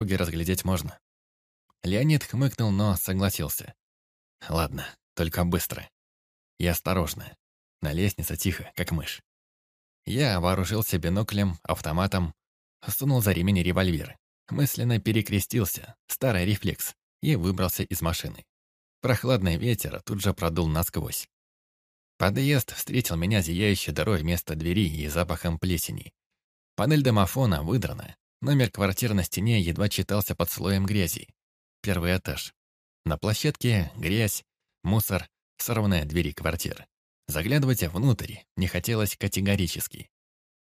дороге разглядеть можно. Леонид хмыкнул, но согласился. Ладно, только быстро. И осторожно. На лестнице тихо, как мышь. Я вооружился биноклем, автоматом, сунул за ремень револьвер. Мысленно перекрестился, старый рефлекс, и выбрался из машины. Прохладный ветер тут же продул насквозь. Подъезд встретил меня зияющей дырой вместо двери и запахом плесени. Панель домофона выдрана. Номер квартиры на стене едва читался под слоем грязи. Первый этаж. На площадке грязь, мусор, сорванные двери квартиры. Заглядывать внутрь не хотелось категорически.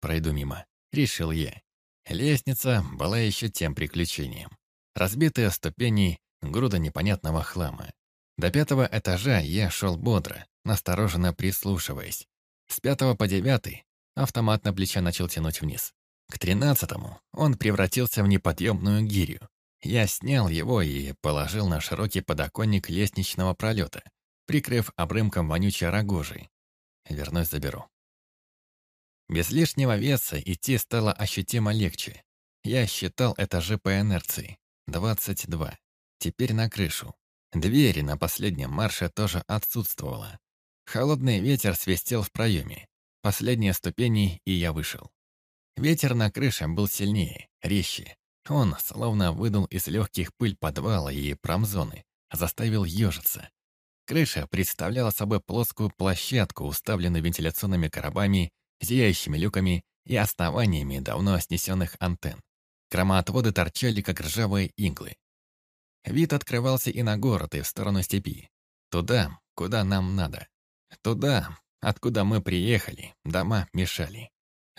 Пройду мимо, решил я. Лестница была еще тем приключением. Разбитые ступени, груда непонятного хлама. До пятого этажа я шел бодро, настороженно прислушиваясь. С пятого по девятый автомат на плече начал тянуть вниз. К тринадцатому он превратился в неподъемную гирю. Я снял его и положил на широкий подоконник лестничного пролета, прикрыв обрымком вонючей рогожей. Вернусь заберу. Без лишнего веса идти стало ощутимо легче. Я считал этажи по инерции. 22. Теперь на крышу. Двери на последнем марше тоже отсутствовало. Холодный ветер свистел в проеме. Последние ступени, и я вышел. Ветер на крыше был сильнее, резче. Он словно выдул из легких пыль подвала и промзоны, заставил ежиться. Крыша представляла собой плоскую площадку, уставленную вентиляционными коробами, зияющими люками и основаниями давно снесенных антенн. Громоотводы торчали, как ржавые иглы. Вид открывался и на город, и в сторону степи. Туда, куда нам надо. Туда, откуда мы приехали, дома мешали.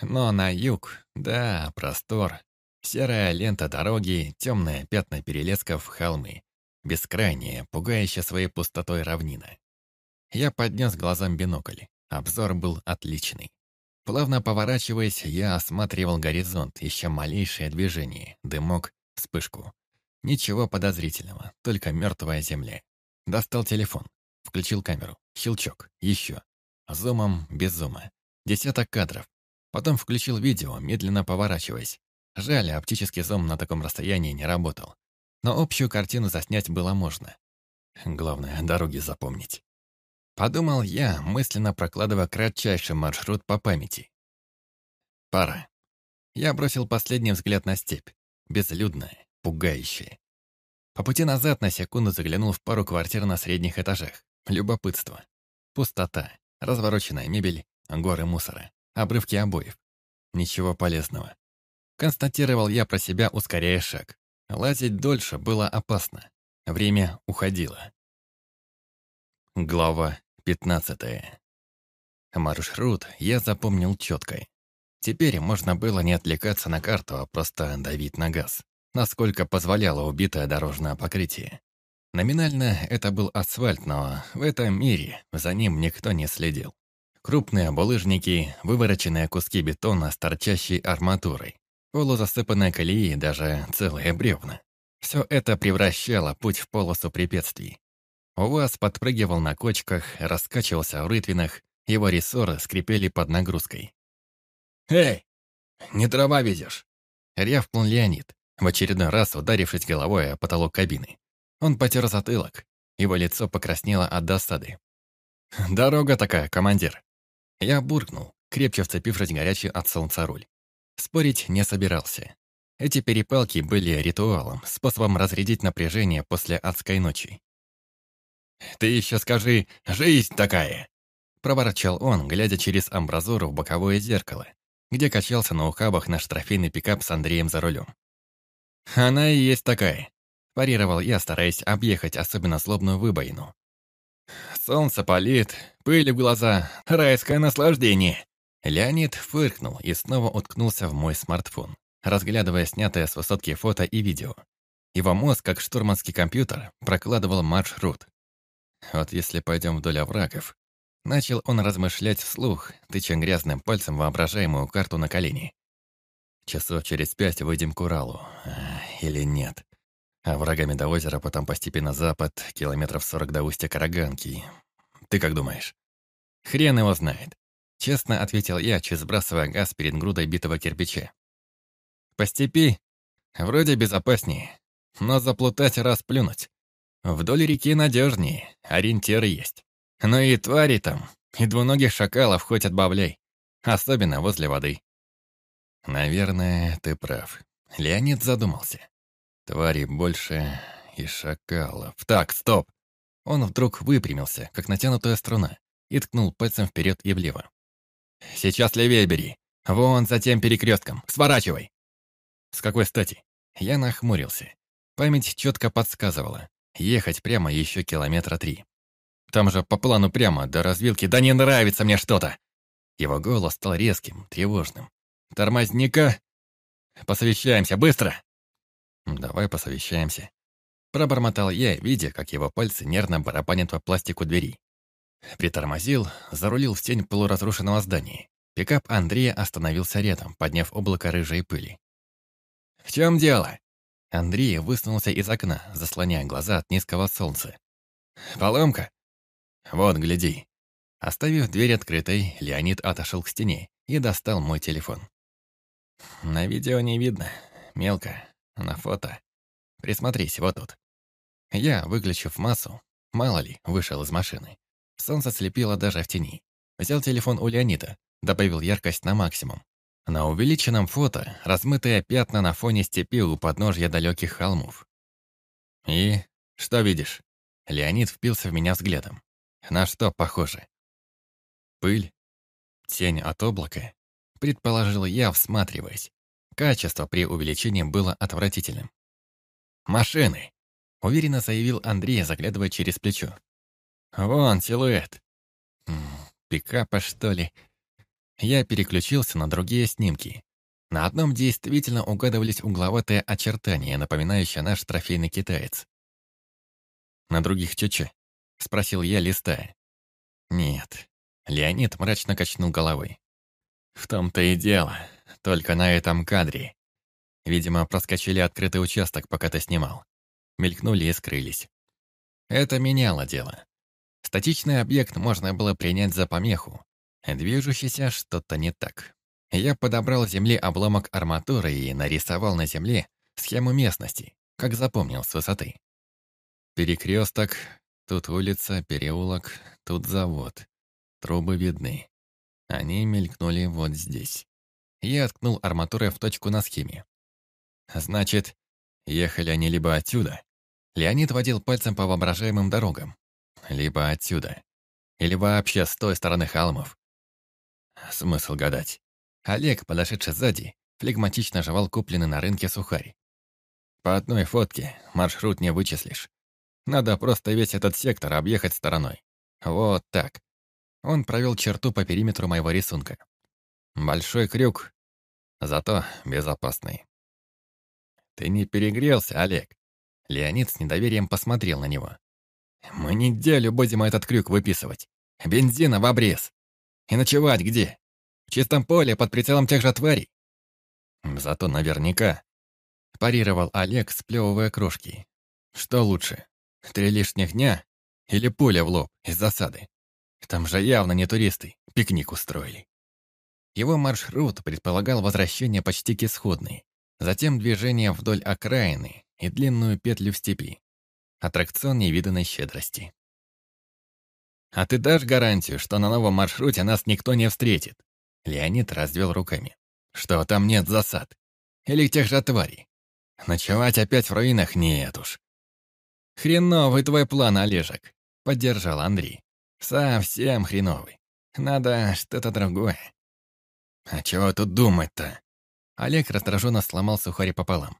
Но на юг, да, простор. Серая лента дороги, темные пятна перелесков, холмы. Бескрайняя, пугающая своей пустотой равнина. Я поднес глазам бинокль. Обзор был отличный. Плавно поворачиваясь, я осматривал горизонт, ища малейшее движение, дымок, вспышку. Ничего подозрительного, только мертвая земля. Достал телефон, включил камеру, щелчок, еще. Зумом без зума. Десяток кадров. Потом включил видео, медленно поворачиваясь. Жаль, оптический зум на таком расстоянии не работал но общую картину заснять было можно. Главное, дороги запомнить. Подумал я, мысленно прокладывая кратчайший маршрут по памяти. Пора. Я бросил последний взгляд на степь. Безлюдная, пугающая. По пути назад на секунду заглянул в пару квартир на средних этажах. Любопытство. Пустота, развороченная мебель, горы мусора, обрывки обоев. Ничего полезного. Констатировал я про себя, ускоряя шаг. Лазить дольше было опасно. Время уходило. Глава 15. Маршрут я запомнил четко. Теперь можно было не отвлекаться на карту, а просто давить на газ, насколько позволяло убитое дорожное покрытие. Номинально это был асфальт, но в этом мире за ним никто не следил. Крупные булыжники, вывороченные куски бетона с торчащей арматурой, полузасыпанные колеи, даже целые бревна. Все это превращало путь в полосу препятствий. УАЗ подпрыгивал на кочках, раскачивался в рытвинах, его рессоры скрипели под нагрузкой. «Эй, не дрова везешь!» — рявкнул Леонид, в очередной раз ударившись головой о потолок кабины. Он потер затылок, его лицо покраснело от досады. «Дорога такая, командир!» Я буркнул, крепче вцепившись горячий от солнца руль. Спорить не собирался. Эти перепалки были ритуалом, способом разрядить напряжение после адской ночи. «Ты еще скажи, жизнь такая!» Проворчал он, глядя через амбразуру в боковое зеркало, где качался на ухабах наш трофейный пикап с Андреем за рулем. «Она и есть такая», – парировал я, стараясь объехать особенно злобную выбоину. «Солнце палит, пыль в глаза, райское наслаждение!» Леонид фыркнул и снова уткнулся в мой смартфон, разглядывая снятое с высотки фото и видео. Его мозг, как штурманский компьютер, прокладывал маршрут. Вот если пойдем вдоль оврагов. Начал он размышлять вслух, тыча грязным пальцем воображаемую карту на колени. Часов через пять выйдем к Уралу. Или нет. А врагами до озера, потом постепенно запад, километров сорок до устья Караганки. Ты как думаешь? Хрен его знает. Честно ответил я, чуть сбрасывая газ перед грудой битого кирпича. По степи Вроде безопаснее, но заплутать раз плюнуть. Вдоль реки надежнее, ориентиры есть. Но и твари там, и двуногих шакалов хоть отбавляй. Особенно возле воды. Наверное, ты прав. Леонид задумался. Твари больше и шакалов. Так, стоп. Он вдруг выпрямился, как натянутая струна, и ткнул пальцем вперед и влево. «Сейчас левее бери. Вон за тем перекрестком. Сворачивай!» С какой стати? Я нахмурился. Память четко подсказывала. Ехать прямо еще километра три. Там же по плану прямо до развилки. Да не нравится мне что-то! Его голос стал резким, тревожным. «Тормозника! Посовещаемся, быстро!» «Давай посовещаемся». Пробормотал я, видя, как его пальцы нервно барабанят по пластику двери. Притормозил, зарулил в тень полуразрушенного здания. Пикап Андрея остановился рядом, подняв облако рыжей пыли. «В чем дело?» Андрей высунулся из окна, заслоняя глаза от низкого солнца. «Поломка?» «Вот, гляди». Оставив дверь открытой, Леонид отошел к стене и достал мой телефон. На видео не видно. Мелко. На фото. Присмотрись, вот тут. Я, выключив массу, мало ли, вышел из машины. Солнце слепило даже в тени. Взял телефон у Леонида, добавил яркость на максимум. На увеличенном фото размытые пятна на фоне степи у подножья далеких холмов. «И что видишь?» Леонид впился в меня взглядом. «На что похоже?» «Пыль? Тень от облака?» Предположил я, всматриваясь. Качество при увеличении было отвратительным. «Машины!» — уверенно заявил Андрей, заглядывая через плечо. «Вон силуэт!» «Пикапа, что ли?» Я переключился на другие снимки. На одном действительно угадывались угловатые очертания, напоминающие наш трофейный китаец. «На других чече?» — спросил я, листая. «Нет». Леонид мрачно качнул головой. «В том-то и дело. Только на этом кадре. Видимо, проскочили открытый участок, пока ты снимал. Мелькнули и скрылись. Это меняло дело. Статичный объект можно было принять за помеху, Движущийся что-то не так. Я подобрал с земли обломок арматуры и нарисовал на земле схему местности, как запомнил с высоты. Перекресток, тут улица, переулок, тут завод. Трубы видны. Они мелькнули вот здесь. Я откнул арматурой в точку на схеме. Значит, ехали они либо отсюда. Леонид водил пальцем по воображаемым дорогам. Либо отсюда. Или вообще с той стороны холмов. Смысл гадать. Олег, подошедший сзади, флегматично жевал купленный на рынке сухарь. По одной фотке маршрут не вычислишь. Надо просто весь этот сектор объехать стороной. Вот так. Он провел черту по периметру моего рисунка. Большой крюк, зато безопасный. «Ты не перегрелся, Олег?» Леонид с недоверием посмотрел на него. «Мы неделю будем этот крюк выписывать. Бензина в обрез. И ночевать где? В чистом поле, под прицелом тех же тварей. Зато наверняка. Парировал Олег, сплевывая крошки. Что лучше, три лишних дня или пуля в лоб из засады? Там же явно не туристы, пикник устроили. Его маршрут предполагал возвращение почти к исходной, затем движение вдоль окраины и длинную петлю в степи. Аттракцион невиданной щедрости. «А ты дашь гарантию, что на новом маршруте нас никто не встретит?» Леонид развел руками. «Что там нет засад? Или тех же тварей? Ночевать опять в руинах нет уж». «Хреновый твой план, Олежек», — поддержал Андрей. «Совсем хреновый. Надо что-то другое». «А чего тут думать-то?» Олег раздраженно сломал сухари пополам.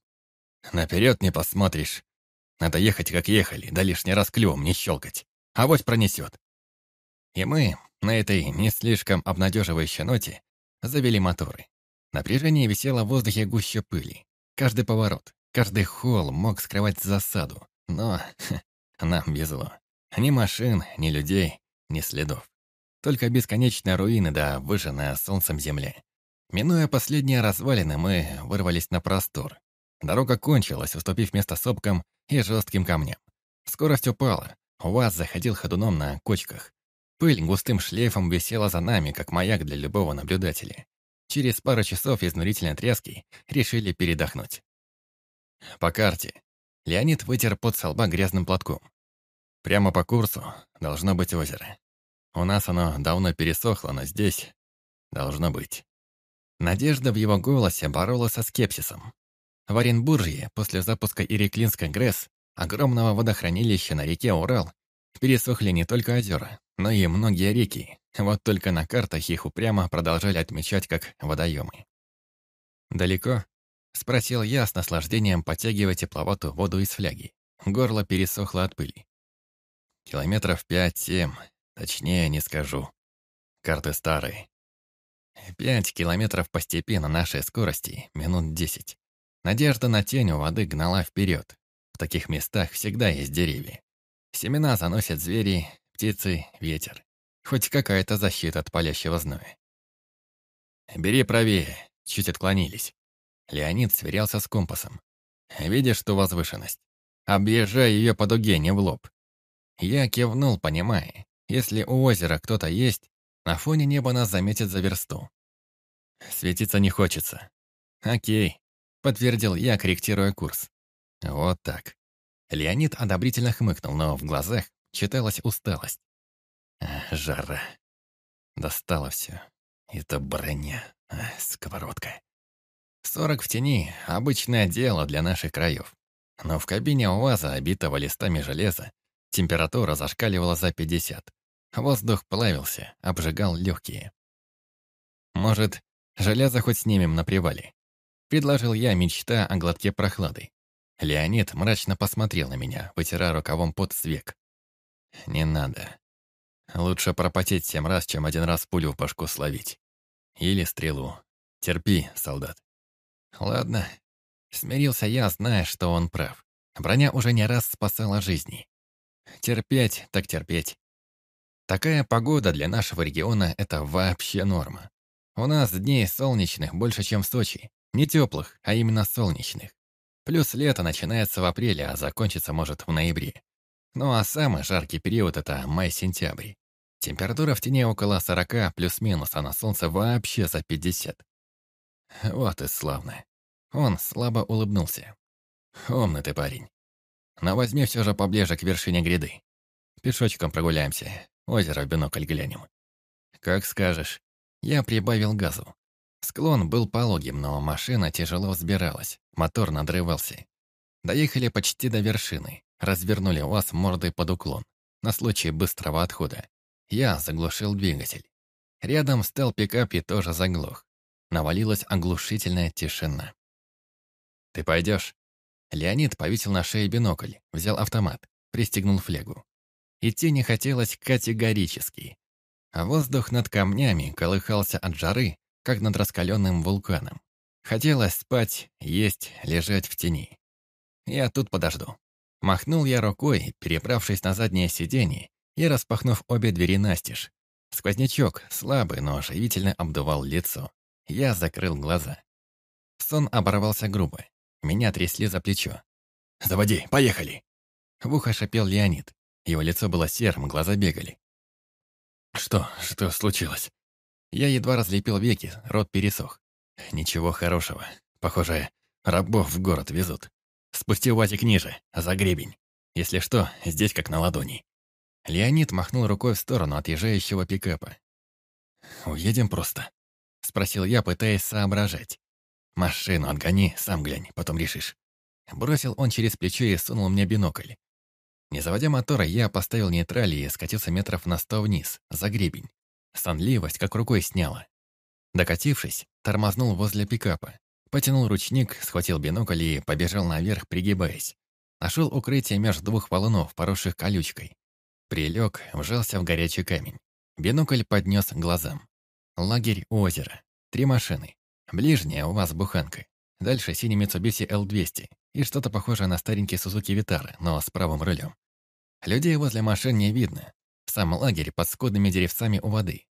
«Наперед не посмотришь. Надо ехать, как ехали, да лишний раз клювом не щелкать. Авось пронесет. И мы на этой не слишком обнадеживающей ноте завели моторы. Напряжение висело в воздухе гуще пыли. Каждый поворот, каждый холл мог скрывать засаду. Но ха, нам везло. Ни машин, ни людей, ни следов. Только бесконечные руины да выжженная солнцем земля. Минуя последние развалины, мы вырвались на простор. Дорога кончилась, уступив место сопкам и жестким камням. Скорость упала. УАЗ заходил ходуном на кочках. Пыль густым шлейфом висела за нами, как маяк для любого наблюдателя. Через пару часов изнурительной тряски решили передохнуть. По карте. Леонид вытер под со грязным платком. Прямо по курсу должно быть озеро. У нас оно давно пересохло, но здесь должно быть. Надежда в его голосе боролась со скепсисом. В Оренбуржье после запуска Иреклинской ГРЭС, огромного водохранилища на реке Урал, пересохли не только озера, но и многие реки. Вот только на картах их упрямо продолжали отмечать как водоемы. «Далеко?» — спросил я с наслаждением, потягивая тепловатую воду из фляги. Горло пересохло от пыли. Километров пять-семь, точнее не скажу. Карты старые. Пять километров по степи на нашей скорости, минут десять. Надежда на тень у воды гнала вперед. В таких местах всегда есть деревья. Семена заносят звери, птицы, ветер. Хоть какая-то защита от палящего зноя. «Бери правее», чуть отклонились. Леонид сверялся с компасом. «Видишь ту возвышенность? Объезжай ее по дуге, не в лоб. Я кивнул, понимая, если у озера кто-то есть, на фоне неба нас заметит за версту. Светиться не хочется. Окей, подтвердил я, корректируя курс. Вот так. Леонид одобрительно хмыкнул, но в глазах читалась усталость. Жара. Достало все. Это броня. Сковородка. Сорок в тени — обычное дело для наших краев. Но в кабине УАЗа, обитого листами железа, Температура зашкаливала за 50. Воздух плавился, обжигал легкие. «Может, железо хоть снимем на привале?» Предложил я, мечта о глотке прохлады. Леонид мрачно посмотрел на меня, вытирая рукавом под с век. «Не надо. Лучше пропотеть семь раз, чем один раз пулю в башку словить. Или стрелу. Терпи, солдат». «Ладно». Смирился я, зная, что он прав. Броня уже не раз спасала жизни. Терпеть так терпеть. Такая погода для нашего региона — это вообще норма. У нас дней солнечных больше, чем в Сочи. Не теплых, а именно солнечных. Плюс лето начинается в апреле, а закончится может в ноябре. Ну а самый жаркий период — это май-сентябрь. Температура в тени около 40 плюс-минус, а на солнце вообще за 50. Вот и славно. Он слабо улыбнулся. Умный ты парень. Но возьми все же поближе к вершине гряды. Пешочком прогуляемся, озеро в бинокль глянем. Как скажешь. Я прибавил газу. Склон был пологим, но машина тяжело взбиралась, мотор надрывался. Доехали почти до вершины, развернули УАЗ мордой под уклон, на случай быстрого отхода. Я заглушил двигатель. Рядом стал пикап и тоже заглох. Навалилась оглушительная тишина. «Ты пойдешь?» Леонид повесил на шее бинокль, взял автомат, пристегнул флегу. Идти не хотелось категорически. А воздух над камнями колыхался от жары, как над раскаленным вулканом. Хотелось спать, есть, лежать в тени. Я тут подожду. Махнул я рукой, перебравшись на заднее сиденье и распахнув обе двери настежь. Сквознячок, слабый, но оживительно обдувал лицо. Я закрыл глаза. Сон оборвался грубо. Меня трясли за плечо. «Заводи, поехали!» В ухо шипел Леонид. Его лицо было серым, глаза бегали. «Что? Что случилось?» Я едва разлепил веки, рот пересох. «Ничего хорошего. Похоже, рабов в город везут. Спусти УАЗик ниже, за гребень. Если что, здесь как на ладони». Леонид махнул рукой в сторону отъезжающего пикапа. «Уедем просто?» — спросил я, пытаясь соображать. «Машину отгони, сам глянь, потом решишь». Бросил он через плечо и сунул мне бинокль. Не заводя мотора, я поставил нейтраль и скатился метров на сто вниз, за гребень. Сонливость как рукой сняла. Докатившись, тормознул возле пикапа. Потянул ручник, схватил бинокль и побежал наверх, пригибаясь. Нашел укрытие между двух валунов, поросших колючкой. Прилег, вжался в горячий камень. Бинокль поднес к глазам. Лагерь у озера. Три машины. Ближняя у вас буханка. Дальше синий Mitsubishi L200 и что-то похожее на старенький Suzuki Vitara, но с правым рулем. Людей возле машин не видно. Сам лагерь под скудными деревцами у воды.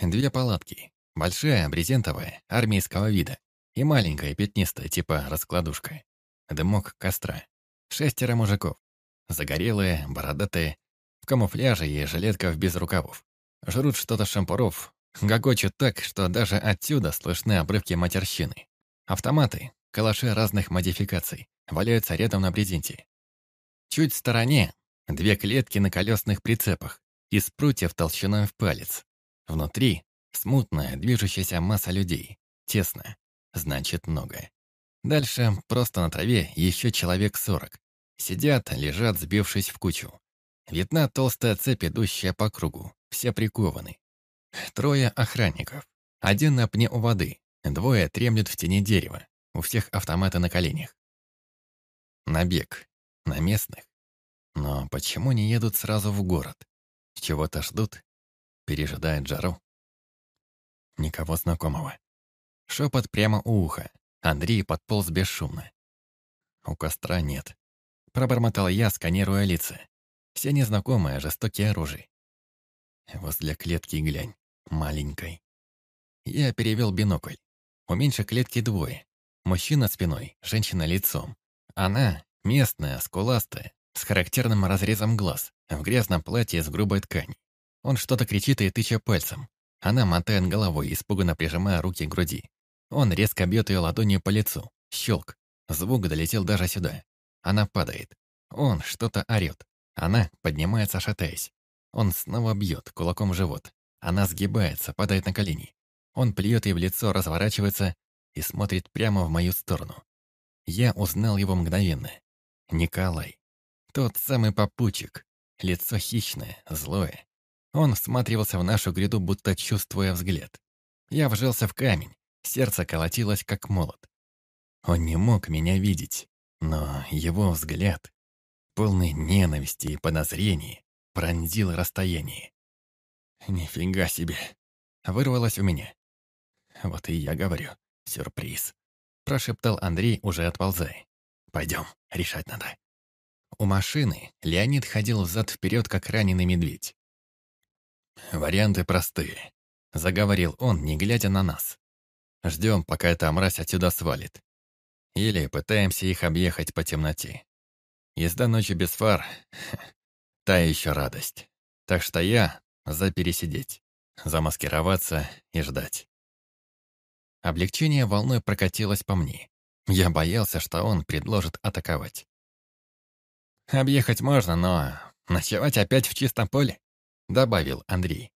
Две палатки. Большая, брезентовая, армейского вида. И маленькая, пятнистая, типа раскладушка. Дымок костра. Шестеро мужиков. Загорелые, бородатые, в камуфляже и жилетках без рукавов. Жрут что-то шампуров, Гогочут так, что даже отсюда слышны обрывки матерщины. Автоматы, калаши разных модификаций. валяются рядом на брезенте. Чуть в стороне две клетки на колесных прицепах из прутьев толщиной в палец. Внутри смутная, движущаяся масса людей. Тесно. Значит, много. Дальше просто на траве еще человек сорок. Сидят, лежат, сбившись в кучу. Видна толстая цепь, идущая по кругу. Все прикованы. Трое охранников. Один на пне у воды. Двое тремлют в тени дерева. У всех автоматы на коленях. Набег. На местных. Но почему не едут сразу в город? Чего-то ждут? Пережидают жару? Никого знакомого. Шепот прямо у уха. Андрей подполз бесшумно. У костра нет. Пробормотал я, сканируя лица. Все незнакомые, жестокие оружие. Возле клетки глянь, маленькой. Я перевел бинокль. У меньшей клетки двое. Мужчина спиной, женщина лицом. Она местная, скуластая, с характерным разрезом глаз, в грязном платье с грубой ткани. Он что-то кричит и тыча пальцем. Она мотает головой, испуганно прижимая руки к груди. Он резко бьет ее ладонью по лицу. Щелк. Звук долетел даже сюда. Она падает. Он что-то орет. Она поднимается, шатаясь. Он снова бьет кулаком в живот. Она сгибается, падает на колени. Он плюет ей в лицо, разворачивается и смотрит прямо в мою сторону. Я узнал его мгновенно. Николай. Тот самый попутчик. Лицо хищное, злое. Он всматривался в нашу гряду, будто чувствуя взгляд. Я вжался в камень, сердце колотилось, как молот. Он не мог меня видеть, но его взгляд, полный ненависти и подозрений, пронзил расстояние. «Нифига себе!» Вырвалось у меня. «Вот и я говорю, сюрприз», прошептал Андрей, уже отползая. «Пойдем, решать надо». У машины Леонид ходил взад-вперед, как раненый медведь. «Варианты простые», — заговорил он, не глядя на нас. «Ждем, пока эта мразь отсюда свалит. Или пытаемся их объехать по темноте. Езда ночью без фар — та еще радость. Так что я за пересидеть, замаскироваться и ждать». Облегчение волной прокатилось по мне. Я боялся, что он предложит атаковать. «Объехать можно, но ночевать опять в чистом поле?» — добавил Андрей.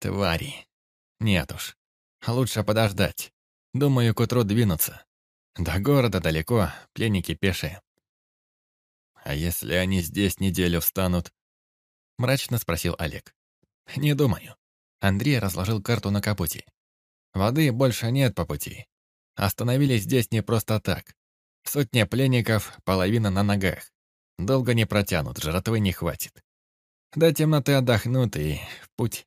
«Твари. Нет уж. Лучше подождать. Думаю, к утру двинуться. До города далеко, пленники пешие». «А если они здесь неделю встанут?» — мрачно спросил Олег. «Не думаю». Андрей разложил карту на капоте. «Воды больше нет по пути. Остановились здесь не просто так. Сотня пленников, половина на ногах. Долго не протянут, жратвы не хватит. До темноты отдохнут и в путь.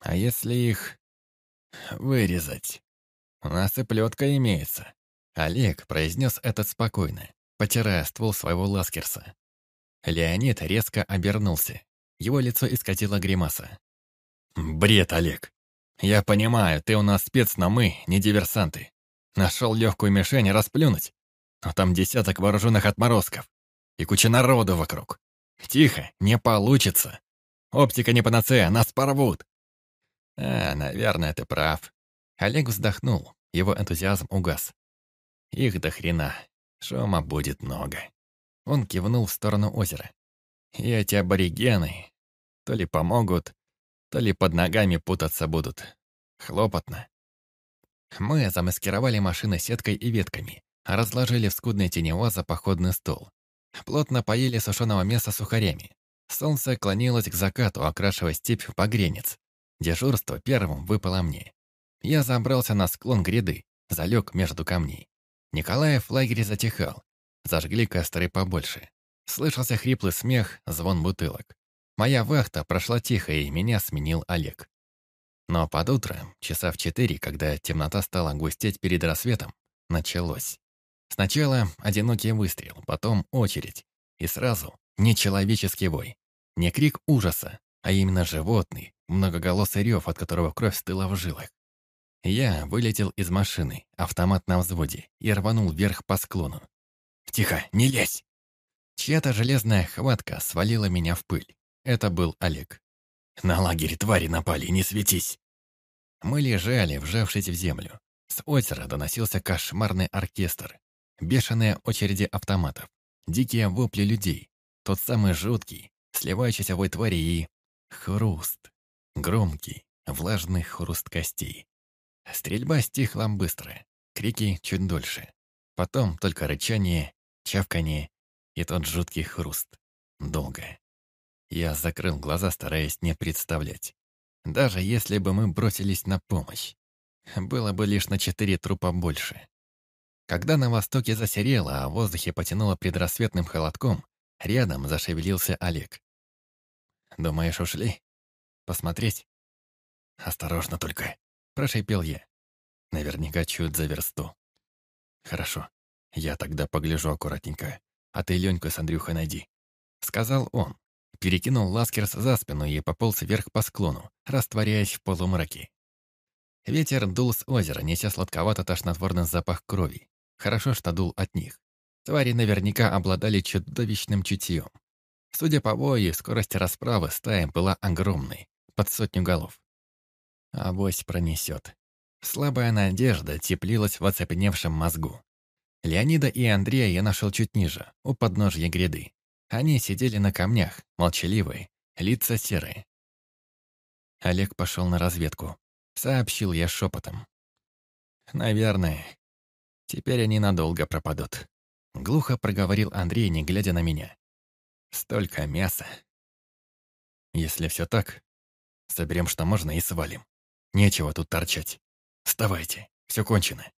А если их вырезать? У нас и плетка имеется. Олег произнес этот спокойно, потирая ствол своего ласкерса. Леонид резко обернулся. Его лицо искатило гримаса. «Бред, Олег. Я понимаю, ты у нас спец, но мы не диверсанты. Нашел легкую мишень расплюнуть. Но там десяток вооруженных отморозков. И куча народу вокруг. Тихо, не получится. Оптика не панацея, нас порвут. А, наверное, ты прав. Олег вздохнул, его энтузиазм угас. Их до хрена, шума будет много. Он кивнул в сторону озера. И эти аборигены то ли помогут, то ли под ногами путаться будут. Хлопотно. Мы замаскировали машины сеткой и ветками, разложили в скудной тени УАЗа походный стол. Плотно поели сушеного мяса сухарями. Солнце клонилось к закату, окрашивая степь в погренец. Дежурство первым выпало мне. Я забрался на склон гряды, залег между камней. Николаев в лагере затихал. Зажгли костры побольше. Слышался хриплый смех, звон бутылок. Моя вахта прошла тихо, и меня сменил Олег. Но под утро, часа в четыре, когда темнота стала густеть перед рассветом, началось. Сначала одинокий выстрел, потом очередь. И сразу нечеловеческий вой. Не крик ужаса, а именно животный, многоголосый рев, от которого кровь стыла в жилах. Я вылетел из машины, автомат на взводе, и рванул вверх по склону. «Тихо, не лезь!» Чья-то железная хватка свалила меня в пыль. Это был Олег. «На лагерь твари напали, не светись!» Мы лежали, вжавшись в землю. С озера доносился кошмарный оркестр. бешеные очереди автоматов, дикие вопли людей, тот самый жуткий, сливающийся вой твари и... хруст. Громкий, влажный хруст костей. Стрельба стихла быстро, крики чуть дольше. Потом только рычание, чавканье и тот жуткий хруст. Долго. Я закрыл глаза, стараясь не представлять. Даже если бы мы бросились на помощь, было бы лишь на четыре трупа больше. Когда на востоке засерело, а в воздухе потянуло предрассветным холодком, рядом зашевелился Олег. «Думаешь, ушли? Посмотреть?» «Осторожно только», — прошипел я. Наверняка чуть за версту. «Хорошо, я тогда погляжу аккуратненько, а ты Леньку с Андрюхой найди», — сказал он. Перекинул ласкерс за спину и пополз вверх по склону, растворяясь в полумраке. Ветер дул с озера, неся сладковато-тошнотворный запах крови. Хорошо, что дул от них. Твари наверняка обладали чудовищным чутьем. Судя по вою и скорости расправы, стая была огромной, под сотню голов. Авось пронесет. Слабая надежда теплилась в оцепеневшем мозгу. Леонида и Андрея я нашел чуть ниже, у подножья гряды. Они сидели на камнях, молчаливые, лица серые. Олег пошел на разведку. Сообщил я шепотом. «Наверное. Теперь они надолго пропадут». Глухо проговорил Андрей, не глядя на меня. «Столько мяса». «Если все так, соберем, что можно, и свалим. Нечего тут торчать. Вставайте, все кончено».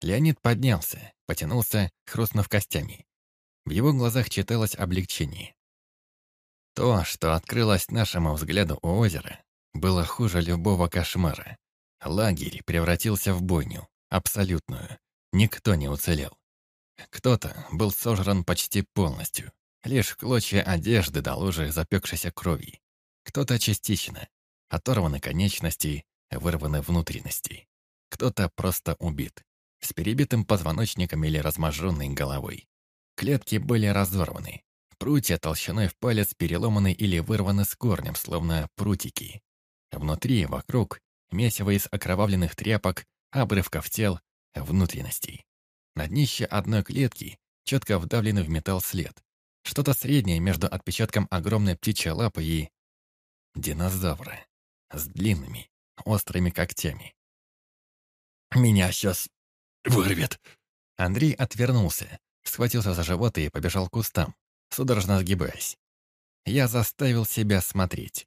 Леонид поднялся, потянулся, хрустнув костями. В его глазах читалось облегчение. То, что открылось нашему взгляду у озера, было хуже любого кошмара. Лагерь превратился в бойню, абсолютную. Никто не уцелел. Кто-то был сожран почти полностью. Лишь клочья одежды до лужи запекшейся крови. Кто-то частично. Оторваны конечности, вырваны внутренности. Кто-то просто убит. С перебитым позвоночником или разможженной головой. Клетки были разорваны. Прутья толщиной в палец переломаны или вырваны с корнем, словно прутики. Внутри, вокруг, месиво из окровавленных тряпок, обрывков тел, внутренностей. На днище одной клетки четко вдавленный в металл след. Что-то среднее между отпечатком огромной птичьей лапы и... динозавра. С длинными, острыми когтями. «Меня сейчас вырвет!» Андрей отвернулся, схватился за живот и побежал к кустам, судорожно сгибаясь. Я заставил себя смотреть.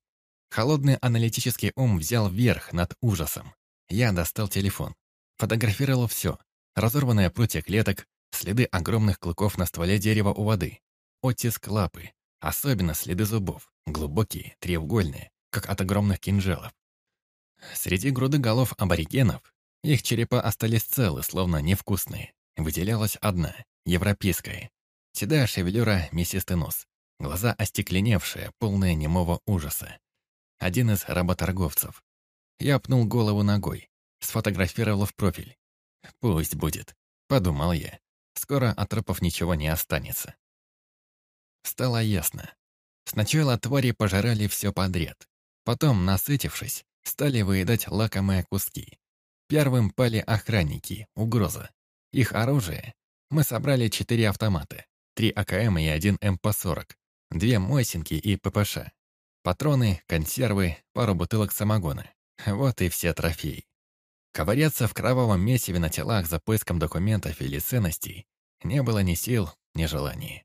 Холодный аналитический ум взял верх над ужасом. Я достал телефон. Фотографировал все. Разорванные прутья клеток, следы огромных клыков на стволе дерева у воды, оттиск лапы, особенно следы зубов, глубокие, треугольные, как от огромных кинжалов. Среди груды голов аборигенов их черепа остались целы, словно невкусные. Выделялась одна, европейская. Седая шевелюра, мясистый нос. Глаза остекленевшие, полные немого ужаса один из работорговцев. Я пнул голову ногой, сфотографировал в профиль. «Пусть будет», — подумал я. «Скоро от трупов ничего не останется». Стало ясно. Сначала твари пожирали все подряд. Потом, насытившись, стали выедать лакомые куски. Первым пали охранники, угроза. Их оружие. Мы собрали четыре автомата, три АКМ и один МП-40, две Мосинки и ППШ. Патроны, консервы, пару бутылок самогона. Вот и все трофеи. Ковыряться в кровавом месиве на телах за поиском документов или ценностей не было ни сил, ни желания.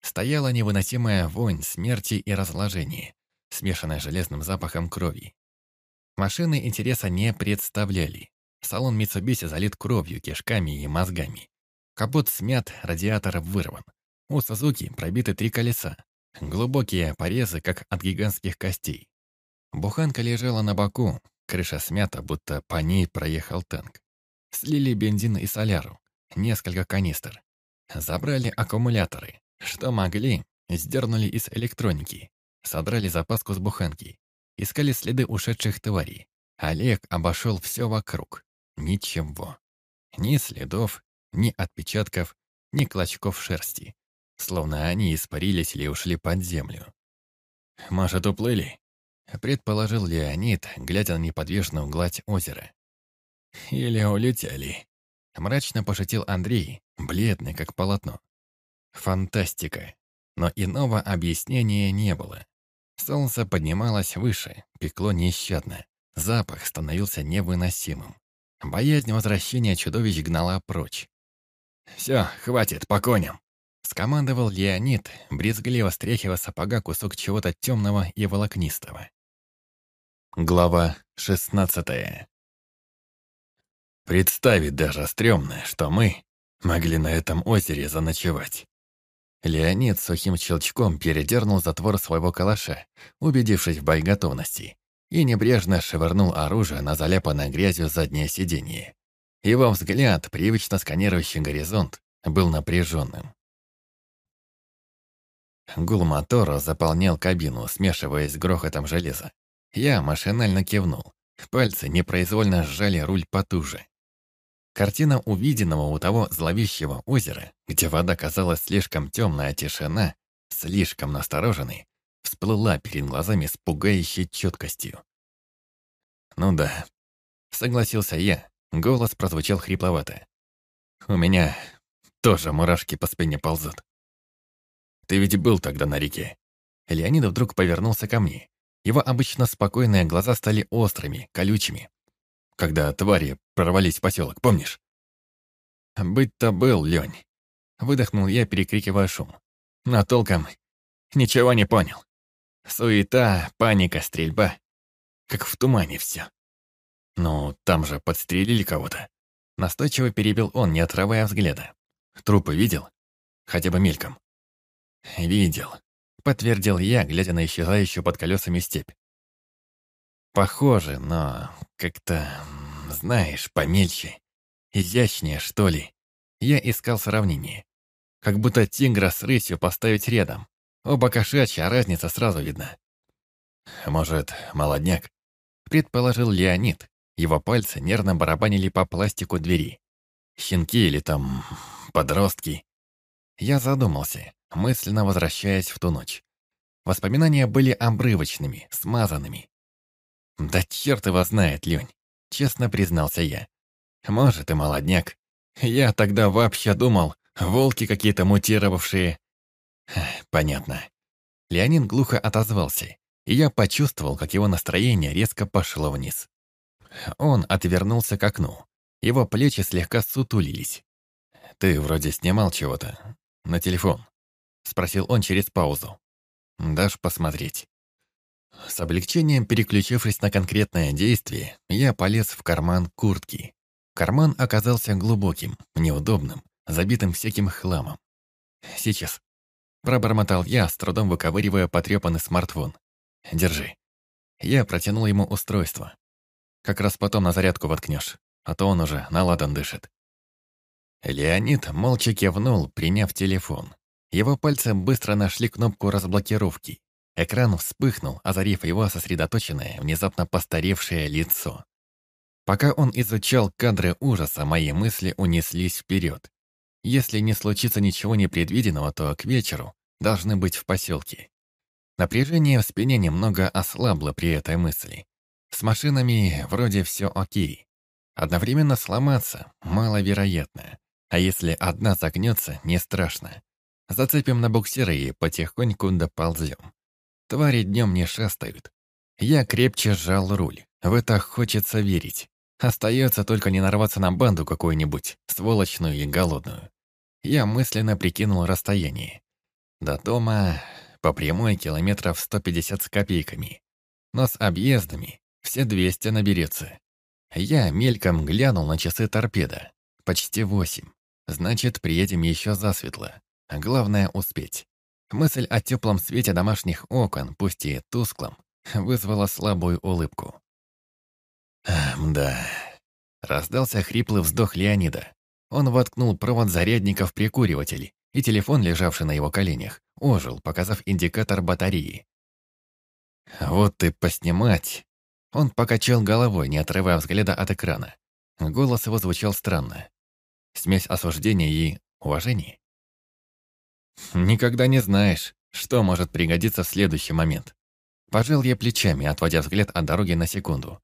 Стояла невыносимая вонь смерти и разложения, смешанная железным запахом крови. Машины интереса не представляли. Салон Митсубиси залит кровью, кишками и мозгами. Капот смят, радиатор вырван. У Сузуки пробиты три колеса. Глубокие порезы, как от гигантских костей. Буханка лежала на боку, крыша смята, будто по ней проехал танк. Слили бензин и соляру, несколько канистр. Забрали аккумуляторы. Что могли, сдернули из электроники. Содрали запаску с буханки. Искали следы ушедших тварей. Олег обошел все вокруг. Ничего. Ни следов, ни отпечатков, ни клочков шерсти словно они испарились или ушли под землю. «Может, уплыли?» — предположил Леонид, глядя на неподвижную гладь озера. «Или улетели?» Мрачно пошутил Андрей, бледный, как полотно. Фантастика. Но иного объяснения не было. Солнце поднималось выше, пекло нещадно. Запах становился невыносимым. Боязнь возвращения чудовищ гнала прочь. «Все, хватит, по коням!» Скомандовал Леонид, брезгливо стряхивая сапога кусок чего-то темного и волокнистого. Глава шестнадцатая. Представить даже стрёмно, что мы могли на этом озере заночевать. Леонид сухим щелчком передернул затвор своего калаша, убедившись в боеготовности, и небрежно швырнул оружие на заляпанное грязью заднее сиденье. Его взгляд, привычно сканирующий горизонт, был напряженным. Гул мотора заполнял кабину, смешиваясь с грохотом железа. Я машинально кивнул. Пальцы непроизвольно сжали руль потуже. Картина увиденного у того зловещего озера, где вода казалась слишком темная, а тишина слишком настороженной, всплыла перед глазами с пугающей четкостью. «Ну да», — согласился я, голос прозвучал хрипловато. «У меня тоже мурашки по спине ползут». «Ты ведь был тогда на реке». Леонид вдруг повернулся ко мне. Его обычно спокойные глаза стали острыми, колючими. Когда твари прорвались в поселок, помнишь? «Быть-то был, Лень», — выдохнул я, перекрикивая шум. Но толком ничего не понял. Суета, паника, стрельба. Как в тумане все. «Ну, там же подстрелили кого-то». Настойчиво перебил он, не отрывая взгляда. «Трупы видел? Хотя бы мельком?» «Видел», Подтвердил я, глядя на исчезающую под колесами степь. Похоже, но как-то, знаешь, помельче. Изящнее, что ли. Я искал сравнение. Как будто тигра с рысью поставить рядом. Оба кошачьи, а разница сразу видна. Может, молодняк? Предположил Леонид. Его пальцы нервно барабанили по пластику двери. Щенки или там подростки. Я задумался мысленно возвращаясь в ту ночь. Воспоминания были обрывочными, смазанными. «Да черт его знает, Лень», — честно признался я. «Может, и молодняк. Я тогда вообще думал, волки какие-то мутировавшие». «Понятно». Леонид глухо отозвался, и я почувствовал, как его настроение резко пошло вниз. Он отвернулся к окну. Его плечи слегка сутулились. «Ты вроде снимал чего-то. На телефон». — спросил он через паузу. «Дашь посмотреть?» С облегчением переключившись на конкретное действие, я полез в карман куртки. Карман оказался глубоким, неудобным, забитым всяким хламом. «Сейчас». Пробормотал я, с трудом выковыривая потрепанный смартфон. «Держи». Я протянул ему устройство. Как раз потом на зарядку воткнешь, а то он уже наладан дышит. Леонид молча кивнул, приняв телефон. Его пальцы быстро нашли кнопку разблокировки. Экран вспыхнул, озарив его сосредоточенное, внезапно постаревшее лицо. Пока он изучал кадры ужаса, мои мысли унеслись вперед. Если не случится ничего непредвиденного, то к вечеру должны быть в поселке. Напряжение в спине немного ослабло при этой мысли. С машинами вроде все окей. Одновременно сломаться маловероятно. А если одна загнется, не страшно. Зацепим на буксиры и потихоньку доползем. Твари днем не шастают. Я крепче сжал руль. В это хочется верить. Остается только не нарваться на банду какую-нибудь, сволочную и голодную. Я мысленно прикинул расстояние. До дома по прямой километров 150 с копейками. Но с объездами все 200 наберется. Я мельком глянул на часы торпеда. Почти восемь. Значит, приедем еще засветло. Главное — успеть. Мысль о теплом свете домашних окон, пусть и тусклом, вызвала слабую улыбку. «Да...» Раздался хриплый вздох Леонида. Он воткнул провод зарядника в прикуриватель, и телефон, лежавший на его коленях, ожил, показав индикатор батареи. «Вот ты поснимать!» Он покачал головой, не отрывая взгляда от экрана. Голос его звучал странно. Смесь осуждения и уважения. Никогда не знаешь, что может пригодиться в следующий момент. Пожал я плечами, отводя взгляд от дороги на секунду.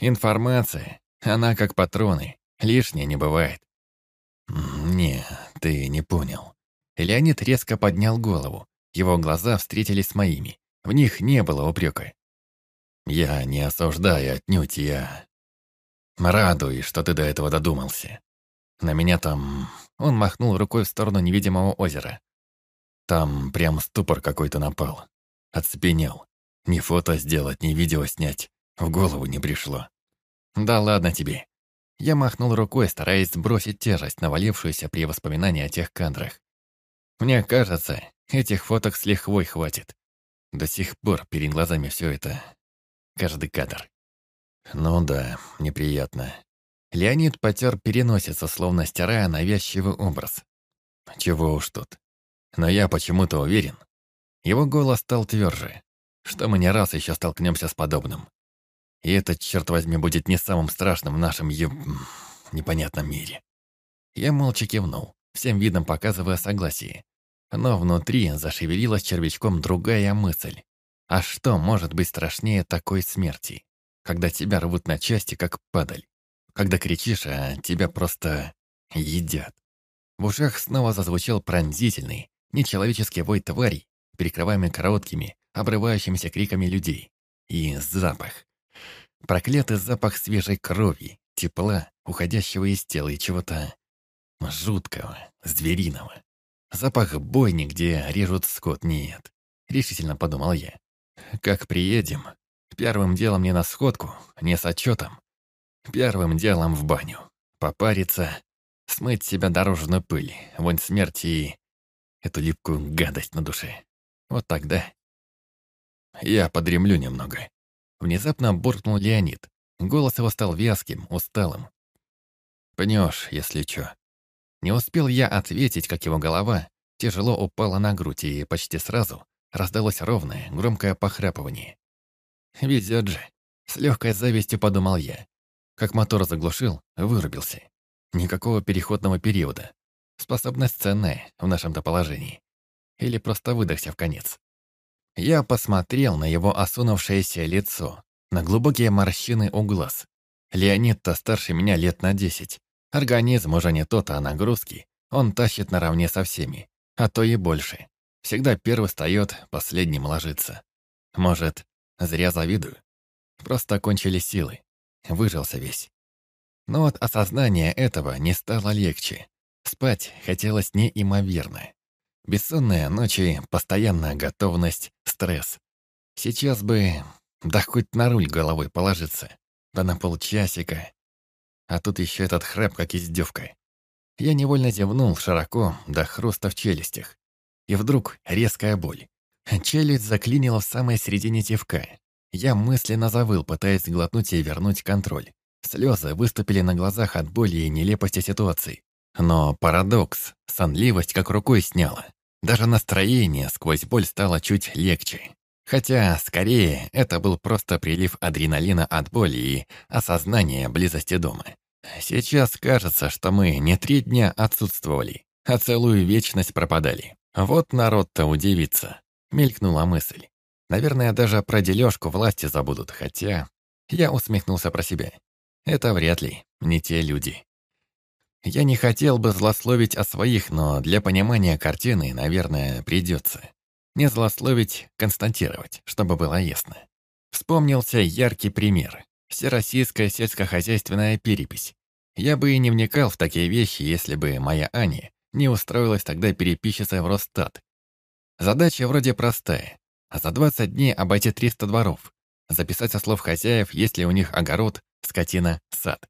Информация, она как патроны, лишняя не бывает. «Не, ты не понял». Леонид резко поднял голову. Его глаза встретились с моими. В них не было упрека. «Я не осуждаю отнюдь, я...» «Радуюсь, что ты до этого додумался. На меня там...» Он махнул рукой в сторону невидимого озера. Там прям ступор какой-то напал. Оцепенел. Ни фото сделать, ни видео снять. В голову не пришло. «Да ладно тебе». Я махнул рукой, стараясь сбросить тяжесть, навалившуюся при воспоминании о тех кадрах. Мне кажется, этих фоток с лихвой хватит. До сих пор перед глазами все это. Каждый кадр. Ну да, неприятно. Леонид потер переносицу, словно стирая навязчивый образ. Чего уж тут. Но я почему-то уверен. Его голос стал тверже, что мы не раз еще столкнемся с подобным. И это, черт возьми, будет не самым страшным в нашем еб... непонятном мире. Я молча кивнул, всем видом показывая согласие. Но внутри зашевелилась червячком другая мысль. А что может быть страшнее такой смерти? Когда тебя рвут на части, как падаль. Когда кричишь, а тебя просто едят. В ушах снова зазвучал пронзительный, нечеловеческий вой тварей, перекрываемый короткими, обрывающимися криками людей. И запах. Проклятый запах свежей крови, тепла, уходящего из тела и чего-то жуткого, звериного. Запах бойни, где режут скот, нет. Решительно подумал я. Как приедем, первым делом не на сходку, не с отчетом. Первым делом в баню. Попариться, смыть себя дорожную пыль, вонь смерти и эту липкую гадость на душе. Вот тогда я подремлю немного. Внезапно буркнул Леонид. Голос его стал вязким, усталым. «Пнешь, если чё». Не успел я ответить, как его голова тяжело упала на грудь, и почти сразу раздалось ровное, громкое похрапывание. «Везет же». С легкой завистью подумал я. Как мотор заглушил, вырубился. Никакого переходного периода. Способность ценная в нашем-то положении. Или просто выдохся в конец. Я посмотрел на его осунувшееся лицо, на глубокие морщины у глаз. Леонид-то старше меня лет на десять. Организм уже не тот, а нагрузки. Он тащит наравне со всеми, а то и больше. Всегда первый встает, последним ложится. Может, зря завидую. Просто кончились силы. Выжился весь. Но от осознания этого не стало легче. Спать хотелось неимоверно. Бессонные ночи, постоянная готовность, стресс. Сейчас бы, да хоть на руль головой положиться, да на полчасика. А тут еще этот храп, как издевка. Я невольно зевнул широко, до хруста в челюстях. И вдруг резкая боль. Челюсть заклинила в самой середине тевка. Я мысленно завыл, пытаясь глотнуть и вернуть контроль. Слезы выступили на глазах от боли и нелепости ситуации. Но парадокс, сонливость как рукой сняла. Даже настроение сквозь боль стало чуть легче. Хотя, скорее, это был просто прилив адреналина от боли и осознания близости дома. Сейчас кажется, что мы не три дня отсутствовали, а целую вечность пропадали. Вот народ-то удивится. Мелькнула мысль. Наверное, даже про дележку власти забудут, хотя... Я усмехнулся про себя. Это вряд ли, не те люди. Я не хотел бы злословить о своих, но для понимания картины, наверное, придется. Не злословить, констатировать, чтобы было ясно. Вспомнился яркий пример. Всероссийская сельскохозяйственная перепись. Я бы и не вникал в такие вещи, если бы моя Аня не устроилась тогда переписчицей в Росстат. Задача вроде простая. За 20 дней обойти 300 дворов. Записать со слов хозяев, есть ли у них огород, скотина, сад.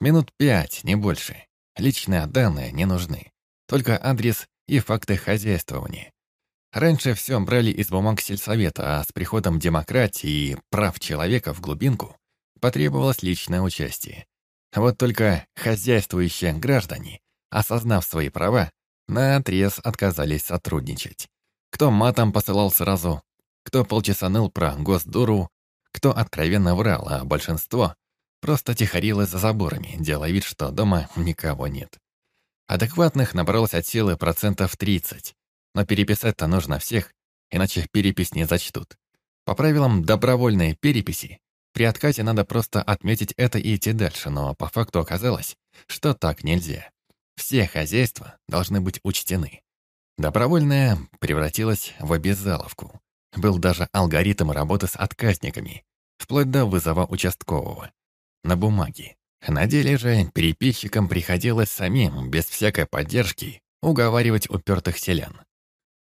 Минут пять, не больше. Личные данные не нужны. Только адрес и факты хозяйствования. Раньше все брали из бумаг сельсовета, а с приходом демократии и прав человека в глубинку потребовалось личное участие. Вот только хозяйствующие граждане, осознав свои права, наотрез отказались сотрудничать. Кто матом посылал сразу, кто полчаса ныл про госдуру, кто откровенно врал, а большинство Просто тихорилась за заборами, делая вид, что дома никого нет. Адекватных набралось от силы процентов 30, но переписать-то нужно всех, иначе перепись не зачтут. По правилам добровольной переписи, при откате надо просто отметить это и идти дальше, но по факту оказалось, что так нельзя. Все хозяйства должны быть учтены. Добровольная превратилась в обязаловку. Был даже алгоритм работы с отказниками, вплоть до вызова участкового. На бумаге. На деле же переписчикам приходилось самим, без всякой поддержки, уговаривать упертых селян.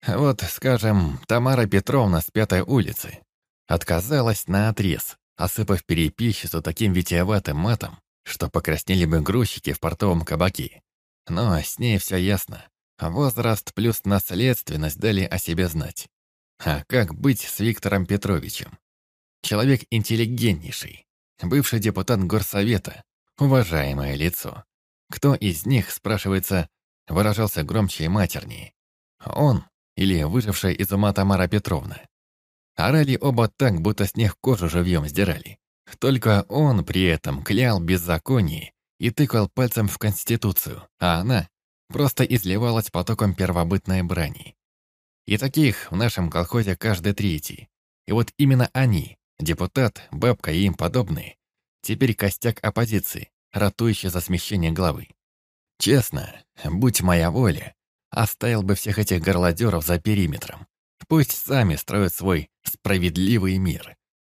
Вот, скажем, Тамара Петровна с Пятой улицы отказалась на отрез, осыпав переписчицу таким витиеватым матом, что покраснели бы грузчики в портовом кабаке. Но с ней все ясно. Возраст плюс наследственность дали о себе знать. А как быть с Виктором Петровичем? Человек интеллигентнейший, бывший депутат горсовета, уважаемое лицо. Кто из них, спрашивается, выражался громче и матернее? Он или выжившая из ума Тамара Петровна? Орали оба так, будто с них кожу живьем сдирали. Только он при этом клял беззаконие и тыкал пальцем в Конституцию, а она просто изливалась потоком первобытной брани. И таких в нашем колхозе каждый третий. И вот именно они, депутат, бабка и им подобные, теперь костяк оппозиции, ратующий за смещение главы. Честно, будь моя воля, оставил бы всех этих горлодеров за периметром. Пусть сами строят свой справедливый мир.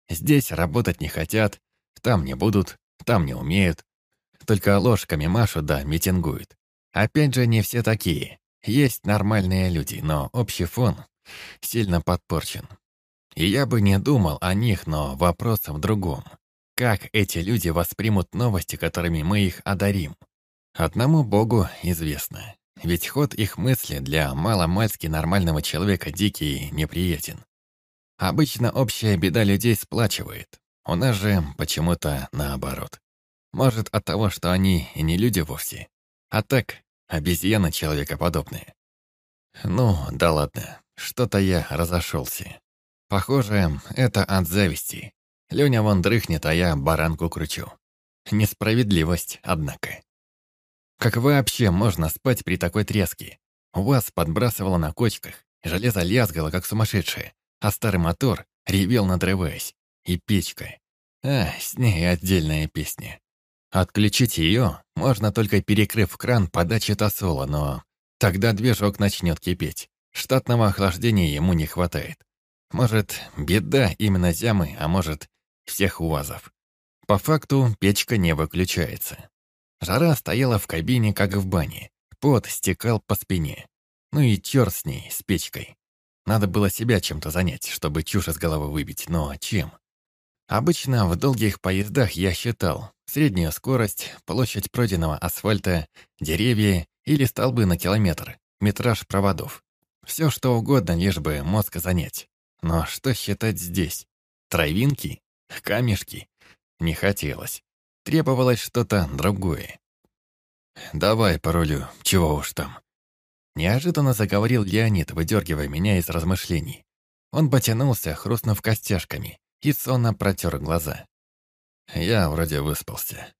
Здесь работать не хотят, там не будут, там не умеют. Только ложками машут да митингуют. Опять же, не все такие. Есть нормальные люди, но общий фон сильно подпорчен. И я бы не думал о них, но вопрос в другом. Как эти люди воспримут новости, которыми мы их одарим? Одному Богу известно. Ведь ход их мысли для маломальски нормального человека дикий и неприятен. Обычно общая беда людей сплачивает. У нас же почему-то наоборот. Может, от того, что они и не люди вовсе. А так, обезьяны человекоподобные. Ну, да ладно, что-то я разошелся. Похоже, это от зависти. Леня вон дрыхнет, а я баранку кручу. Несправедливость, однако. Как вообще можно спать при такой треске? Вас подбрасывало на кочках, железо лязгало, как сумасшедшее, а старый мотор ревел, надрываясь. И печка. А, с ней отдельная песня. Отключить ее можно только перекрыв кран подачи тосола, но тогда движок начнет кипеть. Штатного охлаждения ему не хватает. Может, беда именно зямы, а может, всех УАЗов. По факту печка не выключается. Жара стояла в кабине, как в бане. Пот стекал по спине. Ну и тер с ней, с печкой. Надо было себя чем-то занять, чтобы чушь из головы выбить, но чем? Обычно в долгих поездах я считал средняя скорость, площадь пройденного асфальта, деревья или столбы на километр, метраж проводов. Все что угодно, лишь бы мозг занять. Но что считать здесь? Травинки? Камешки? Не хотелось. Требовалось что-то другое. «Давай паролю, чего уж там». Неожиданно заговорил Леонид, выдергивая меня из размышлений. Он потянулся, хрустнув костяшками, и сонно протер глаза. Я вроде выспался.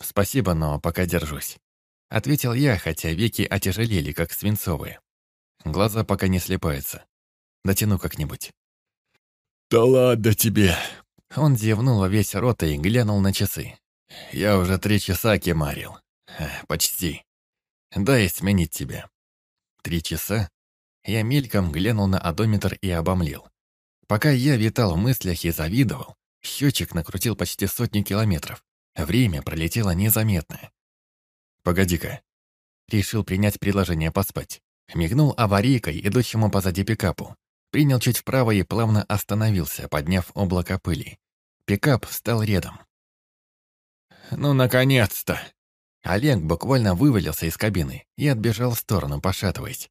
«Спасибо, но пока держусь», — ответил я, хотя веки отяжелели, как свинцовые. Глаза пока не слепаются. Дотяну как-нибудь. «Да ладно тебе!» Он зевнул во весь рот и глянул на часы. «Я уже три часа кемарил. Почти. Дай сменить тебя». «Три часа?» Я мельком глянул на одометр и обомлел. Пока я витал в мыслях и завидовал, счетчик накрутил почти сотни километров. Время пролетело незаметно. «Погоди-ка». Решил принять предложение поспать. Мигнул аварийкой, идущему позади пикапу. Принял чуть вправо и плавно остановился, подняв облако пыли. Пикап встал рядом. «Ну, наконец-то!» Олег буквально вывалился из кабины и отбежал в сторону, пошатываясь.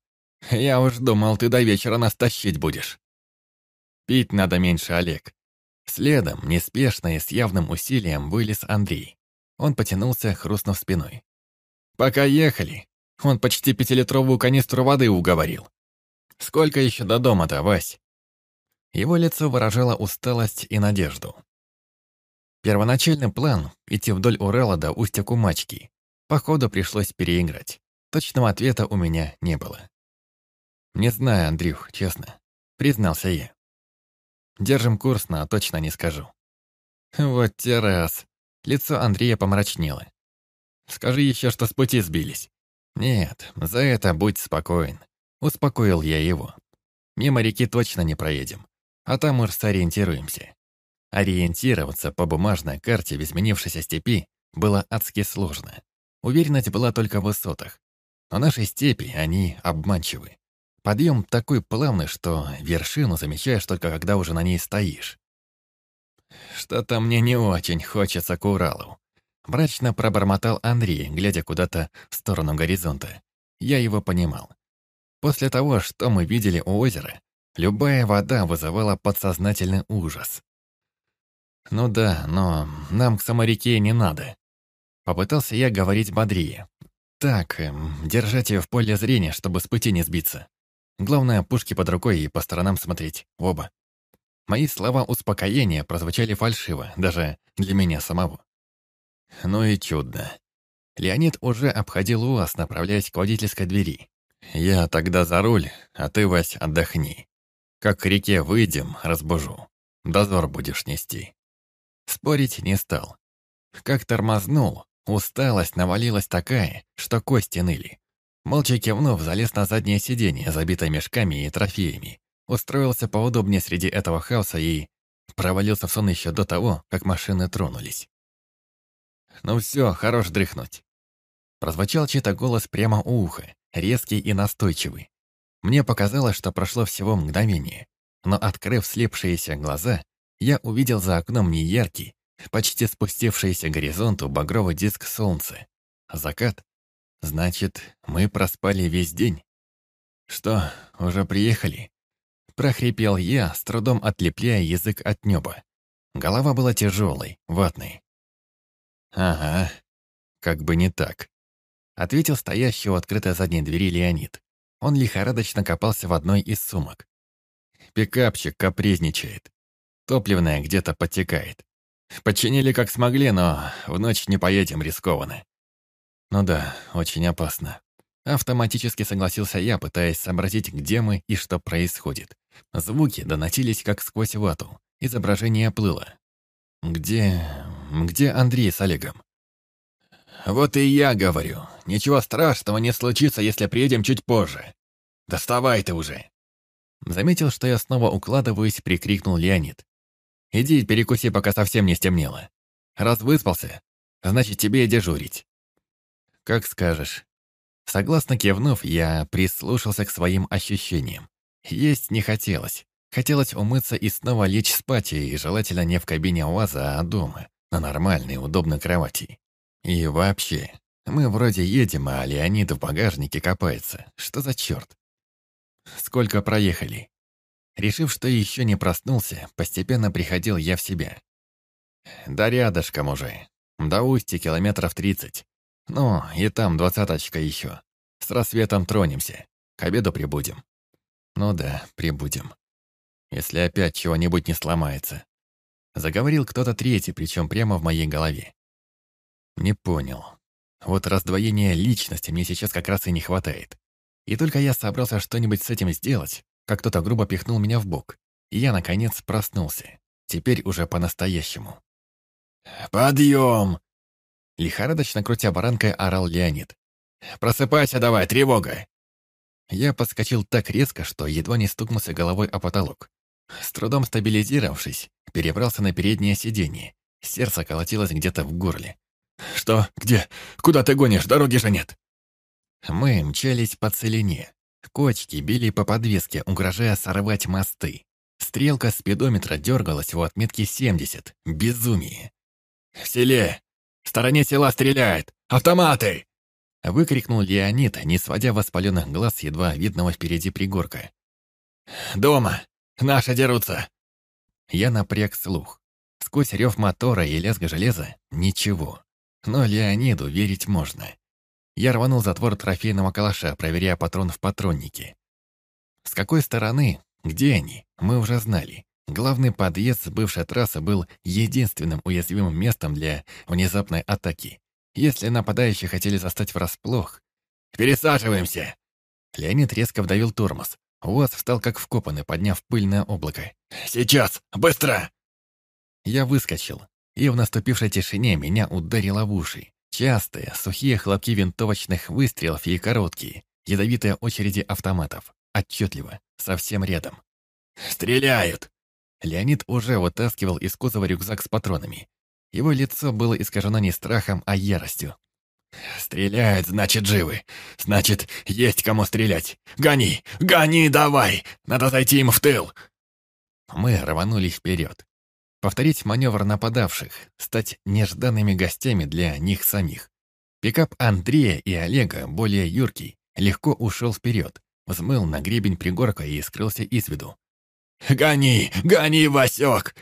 «Я уж думал, ты до вечера нас тащить будешь». «Пить надо меньше, Олег». Следом, неспешно и с явным усилием вылез Андрей. Он потянулся, хрустнув спиной. «Пока ехали, он почти пятилитровую канистру воды уговорил. Сколько еще до дома-то, Вась?» Его лицо выражало усталость и надежду. Первоначальный план — идти вдоль Урала до устья Кумачки. Походу, пришлось переиграть. Точного ответа у меня не было. «Не знаю, Андрюх, честно», — признался я. «Держим курс, но точно не скажу». «Вот те раз». Лицо Андрея помрачнело. «Скажи еще, что с пути сбились. Нет, за это будь спокоен. Успокоил я его. Мимо реки точно не проедем. А там мы сориентируемся. Ориентироваться по бумажной карте в изменившейся степи было адски сложно. Уверенность была только в высотах. Но наши степи, они обманчивы. Подъем такой плавный, что вершину замечаешь только когда уже на ней стоишь. Что-то мне не очень хочется к Уралу. Мрачно пробормотал Андрей, глядя куда-то в сторону горизонта. Я его понимал. После того, что мы видели у озера, любая вода вызывала подсознательный ужас. «Ну да, но нам к самой реке не надо». Попытался я говорить бодрее. «Так, эм, держать ее в поле зрения, чтобы с пути не сбиться. Главное, пушки под рукой и по сторонам смотреть, оба». Мои слова успокоения прозвучали фальшиво, даже для меня самого. Ну и чудно. Леонид уже обходил УАЗ, направляясь к водительской двери. «Я тогда за руль, а ты, Вась, отдохни. Как к реке выйдем, разбужу. Дозор будешь нести». Спорить не стал. Как тормознул, усталость навалилась такая, что кости ныли. Молча кивнув, залез на заднее сиденье, забитое мешками и трофеями. Устроился поудобнее среди этого хаоса и провалился в сон еще до того, как машины тронулись. «Ну все, хорош дрыхнуть». Прозвучал чей-то голос прямо у уха, резкий и настойчивый. Мне показалось, что прошло всего мгновение, но, открыв слепшиеся глаза, я увидел за окном неяркий, почти спустившийся к горизонту багровый диск солнца. Закат? Значит, мы проспали весь день. Что, уже приехали? Прохрипел я, с трудом отлепляя язык от неба. Голова была тяжелой, ватной. «Ага, как бы не так», — ответил стоящий у открытой задней двери Леонид. Он лихорадочно копался в одной из сумок. Пикапчик капризничает. Топливное где-то подтекает. Починили как смогли, но в ночь не поедем рискованно. Ну да, очень опасно. Автоматически согласился я, пытаясь сообразить, где мы и что происходит. Звуки доносились как сквозь вату. Изображение плыло. Где... где Андрей с Олегом? Вот и я говорю. Ничего страшного не случится, если приедем чуть позже. Доставай ты уже. Заметил, что я снова укладываюсь, прикрикнул Леонид. Иди перекуси, пока совсем не стемнело. Раз выспался, значит тебе и дежурить. Как скажешь. Согласно кивнув, я прислушался к своим ощущениям. Есть не хотелось. Хотелось умыться и снова лечь спать, и желательно не в кабине УАЗа, а дома, на нормальной, удобной кровати. И вообще, мы вроде едем, а Леонид в багажнике копается. Что за черт? Сколько проехали? Решив, что еще не проснулся, постепенно приходил я в себя. Да рядышком уже. До устья километров тридцать. Ну, и там двадцаточка еще. С рассветом тронемся. К обеду прибудем. Ну да, прибудем если опять чего-нибудь не сломается. Заговорил кто-то третий, причем прямо в моей голове. Не понял. Вот раздвоения личности мне сейчас как раз и не хватает. И только я собрался что-нибудь с этим сделать, как кто-то грубо пихнул меня в бок. И я, наконец, проснулся. Теперь уже по-настоящему. «Подъем!» Лихорадочно крутя баранкой орал Леонид. «Просыпайся давай, тревога!» Я подскочил так резко, что едва не стукнулся головой о потолок. С трудом стабилизировавшись, перебрался на переднее сиденье. Сердце колотилось где-то в горле. «Что? Где? Куда ты гонишь? Дороги же нет!» Мы мчались по целине. Кочки били по подвеске, угрожая сорвать мосты. Стрелка спидометра дергалась у отметки 70. Безумие. «В селе! Стороне села стреляет! Автоматы!» Выкрикнул Леонид, не сводя воспаленных глаз едва видного впереди пригорка. «Дома! Наши дерутся!» Я напряг слух. Сквозь рев мотора и лязг железа — ничего. Но Леониду верить можно. Я рванул затвор трофейного калаша, проверяя патрон в патроннике. С какой стороны, где они, мы уже знали. Главный подъезд с бывшей трассы был единственным уязвимым местом для внезапной атаки. Если нападающие хотели застать врасплох... «Пересаживаемся!» Леонид резко вдавил тормоз. УАЗ встал как вкопанный, подняв пыльное облако. «Сейчас! Быстро!» Я выскочил, и в наступившей тишине меня ударило в уши. Частые, сухие хлопки винтовочных выстрелов и короткие, ядовитые очереди автоматов. Отчетливо, совсем рядом. «Стреляют!» Леонид уже вытаскивал из кузова рюкзак с патронами. Его лицо было искажено не страхом, а яростью. «Стреляют, значит, живы. Значит, есть кому стрелять. Гони! Гони давай! Надо зайти им в тыл!» Мы рванули вперед. Повторить маневр нападавших, стать нежданными гостями для них самих. Пикап Андрея и Олега, более юркий, легко ушел вперед, взмыл на гребень пригорка и скрылся из виду. «Гони! Гони, Васек!»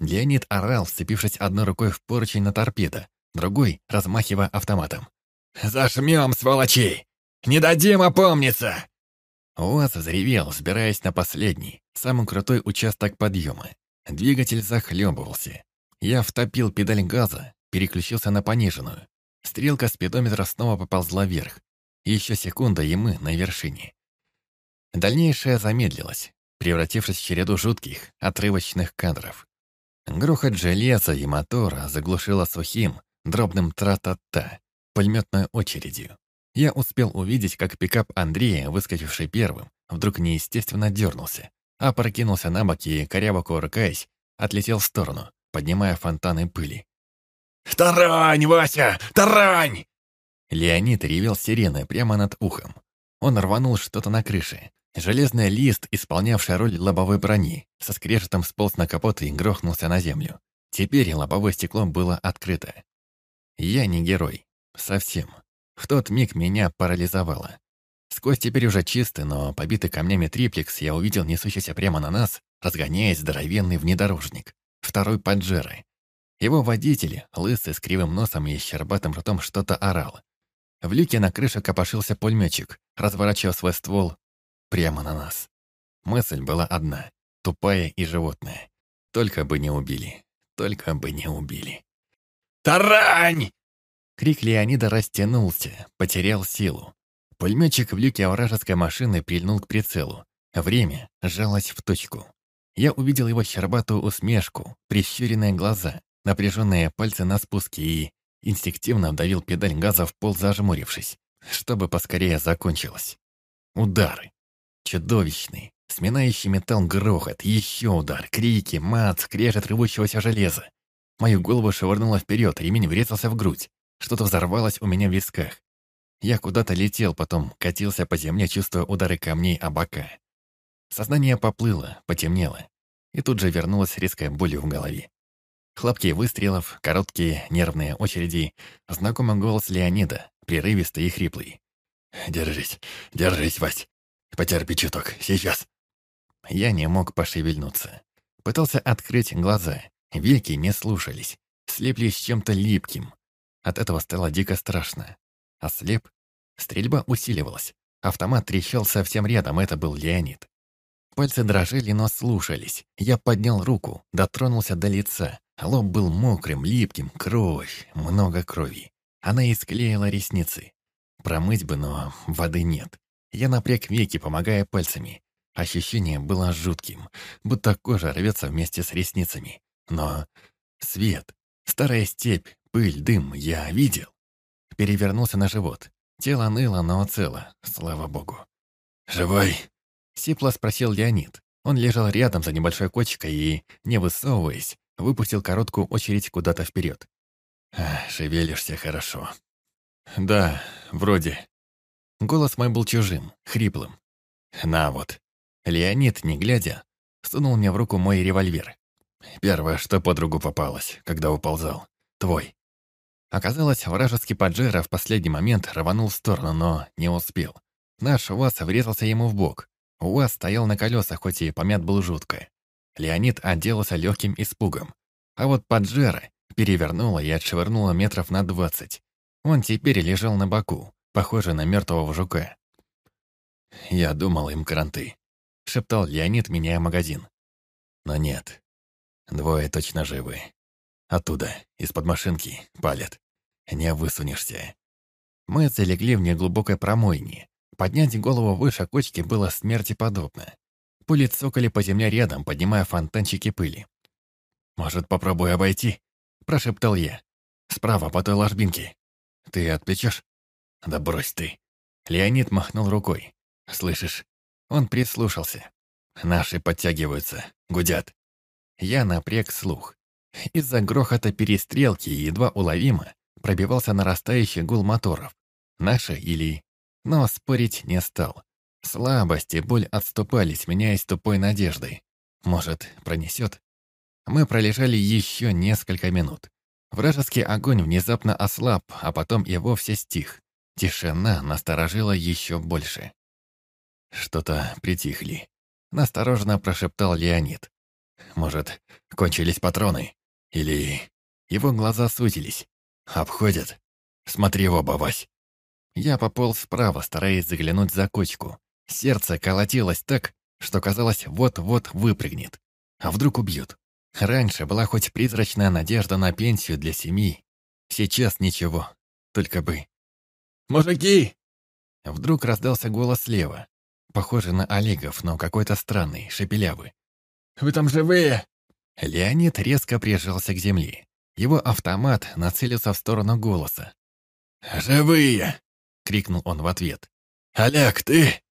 Леонид орал, вцепившись одной рукой в поручень на торпедо, другой размахивая автоматом. «Зажмем, сволочей! Не дадим опомниться!» УАЗ взревел, сбираясь на последний, самый крутой участок подъема. Двигатель захлебывался. Я втопил педаль газа, переключился на пониженную. Стрелка спидометра снова поползла вверх. Еще секунда, и мы на вершине. Дальнейшее замедлилось, превратившись в череду жутких, отрывочных кадров. Грохот железа и мотора заглушило сухим, дробным тра-та-та, пулеметной очередью. Я успел увидеть, как пикап Андрея, выскочивший первым, вдруг неестественно дернулся, а прокинулся на бок и, коряво кувыркаясь, отлетел в сторону, поднимая фонтаны пыли. «Тарань, Вася! Тарань!» Леонид ревел сиреной прямо над ухом. Он рванул что-то на крыше, Железный лист, исполнявший роль лобовой брони, со скрежетом сполз на капот и грохнулся на землю. Теперь лобовое стекло было открыто. Я не герой. Совсем. В тот миг меня парализовало. Сквозь теперь уже чистый, но побитый камнями триплекс я увидел несущийся прямо на нас, разгоняясь здоровенный внедорожник. Второй поджеры. Его водитель, лысый, с кривым носом и щербатым ртом, что-то орал. В люке на крыше копошился пулеметчик, разворачивая свой ствол прямо на нас. Мысль была одна, тупая и животная. Только бы не убили, только бы не убили. «Тарань!» Крик Леонида растянулся, потерял силу. Пулеметчик в люке вражеской машины прильнул к прицелу. Время сжалось в точку. Я увидел его щербатую усмешку, прищуренные глаза, напряженные пальцы на спуске и инстинктивно вдавил педаль газа в пол, зажмурившись, чтобы поскорее закончилось. Удары. Чудовищный, сминающий металл грохот, еще удар, крики, мат, скрежет рвущегося железа. Мою голову швырнуло вперед, ремень врезался в грудь. Что-то взорвалось у меня в висках. Я куда-то летел, потом катился по земле, чувствуя удары камней о бока. Сознание поплыло, потемнело. И тут же вернулась резкая боль в голове. Хлопки выстрелов, короткие нервные очереди, знакомый голос Леонида, прерывистый и хриплый. «Держись, держись, Вась, Потерпи чуток, сейчас». Я не мог пошевельнуться. Пытался открыть глаза. Веки не слушались. Слепли с чем-то липким. От этого стало дико страшно. Ослеп. Стрельба усиливалась. Автомат трещал совсем рядом, это был Леонид. Пальцы дрожали, но слушались. Я поднял руку, дотронулся до лица. Лоб был мокрым, липким, кровь, много крови. Она исклеила ресницы. Промыть бы, но воды нет. Я напряг веки, помогая пальцами. Ощущение было жутким, будто кожа рвется вместе с ресницами. Но свет, старая степь, пыль, дым я видел. Перевернулся на живот. Тело ныло, но цело, слава богу. «Живой?» — сипло спросил Леонид. Он лежал рядом за небольшой кочкой и, не высовываясь, выпустил короткую очередь куда-то вперед. «Шевелишься хорошо». «Да, вроде», Голос мой был чужим, хриплым. «На вот». Леонид, не глядя, сунул мне в руку мой револьвер. Первое, что под руку попалось, когда уползал. Твой. Оказалось, вражеский поджира в последний момент рванул в сторону, но не успел. Наш УАЗ врезался ему в бок. УАЗ стоял на колесах, хоть и помят был жутко. Леонид отделался легким испугом. А вот поджира перевернула и отшвырнула метров на двадцать. Он теперь лежал на боку, похожий на мертвого жука. «Я думал, им кранты», — шептал Леонид, меняя магазин. Но нет. Двое точно живы. Оттуда, из-под машинки, палят. Не высунешься. Мы залегли в неглубокой промойне. Поднять голову выше кочки было смерти подобно. Пули цокали по земле рядом, поднимая фонтанчики пыли. «Может, попробуй обойти?» – прошептал я. «Справа, по той ложбинке. Ты отпечешь? Да брось ты. Леонид махнул рукой. Слышишь? Он прислушался. Наши подтягиваются, гудят. Я напряг слух. Из-за грохота перестрелки едва уловимо пробивался нарастающий гул моторов. Наши или... Но спорить не стал. Слабость и боль отступали, сменяясь тупой надеждой. Может, пронесет? Мы пролежали еще несколько минут. Вражеский огонь внезапно ослаб, а потом и вовсе стих. Тишина насторожила еще больше. Что-то притихли. Настороженно прошептал Леонид. Может, кончились патроны? Или... Его глаза сузились. Обходят. Смотри в оба, Вась. Я пополз вправо, стараясь заглянуть за кочку. Сердце колотилось так, что казалось, вот-вот выпрыгнет. А вдруг убьют? Раньше была хоть призрачная надежда на пенсию для семьи. Сейчас ничего. Только бы. «Мужики!» Вдруг раздался голос слева. Похожий на Олегов, но какой-то странный, шепелявый. «Вы там живые?» Леонид резко прижался к земле. Его автомат нацелился в сторону голоса. «Живые!» — крикнул он в ответ. «Олег, ты?»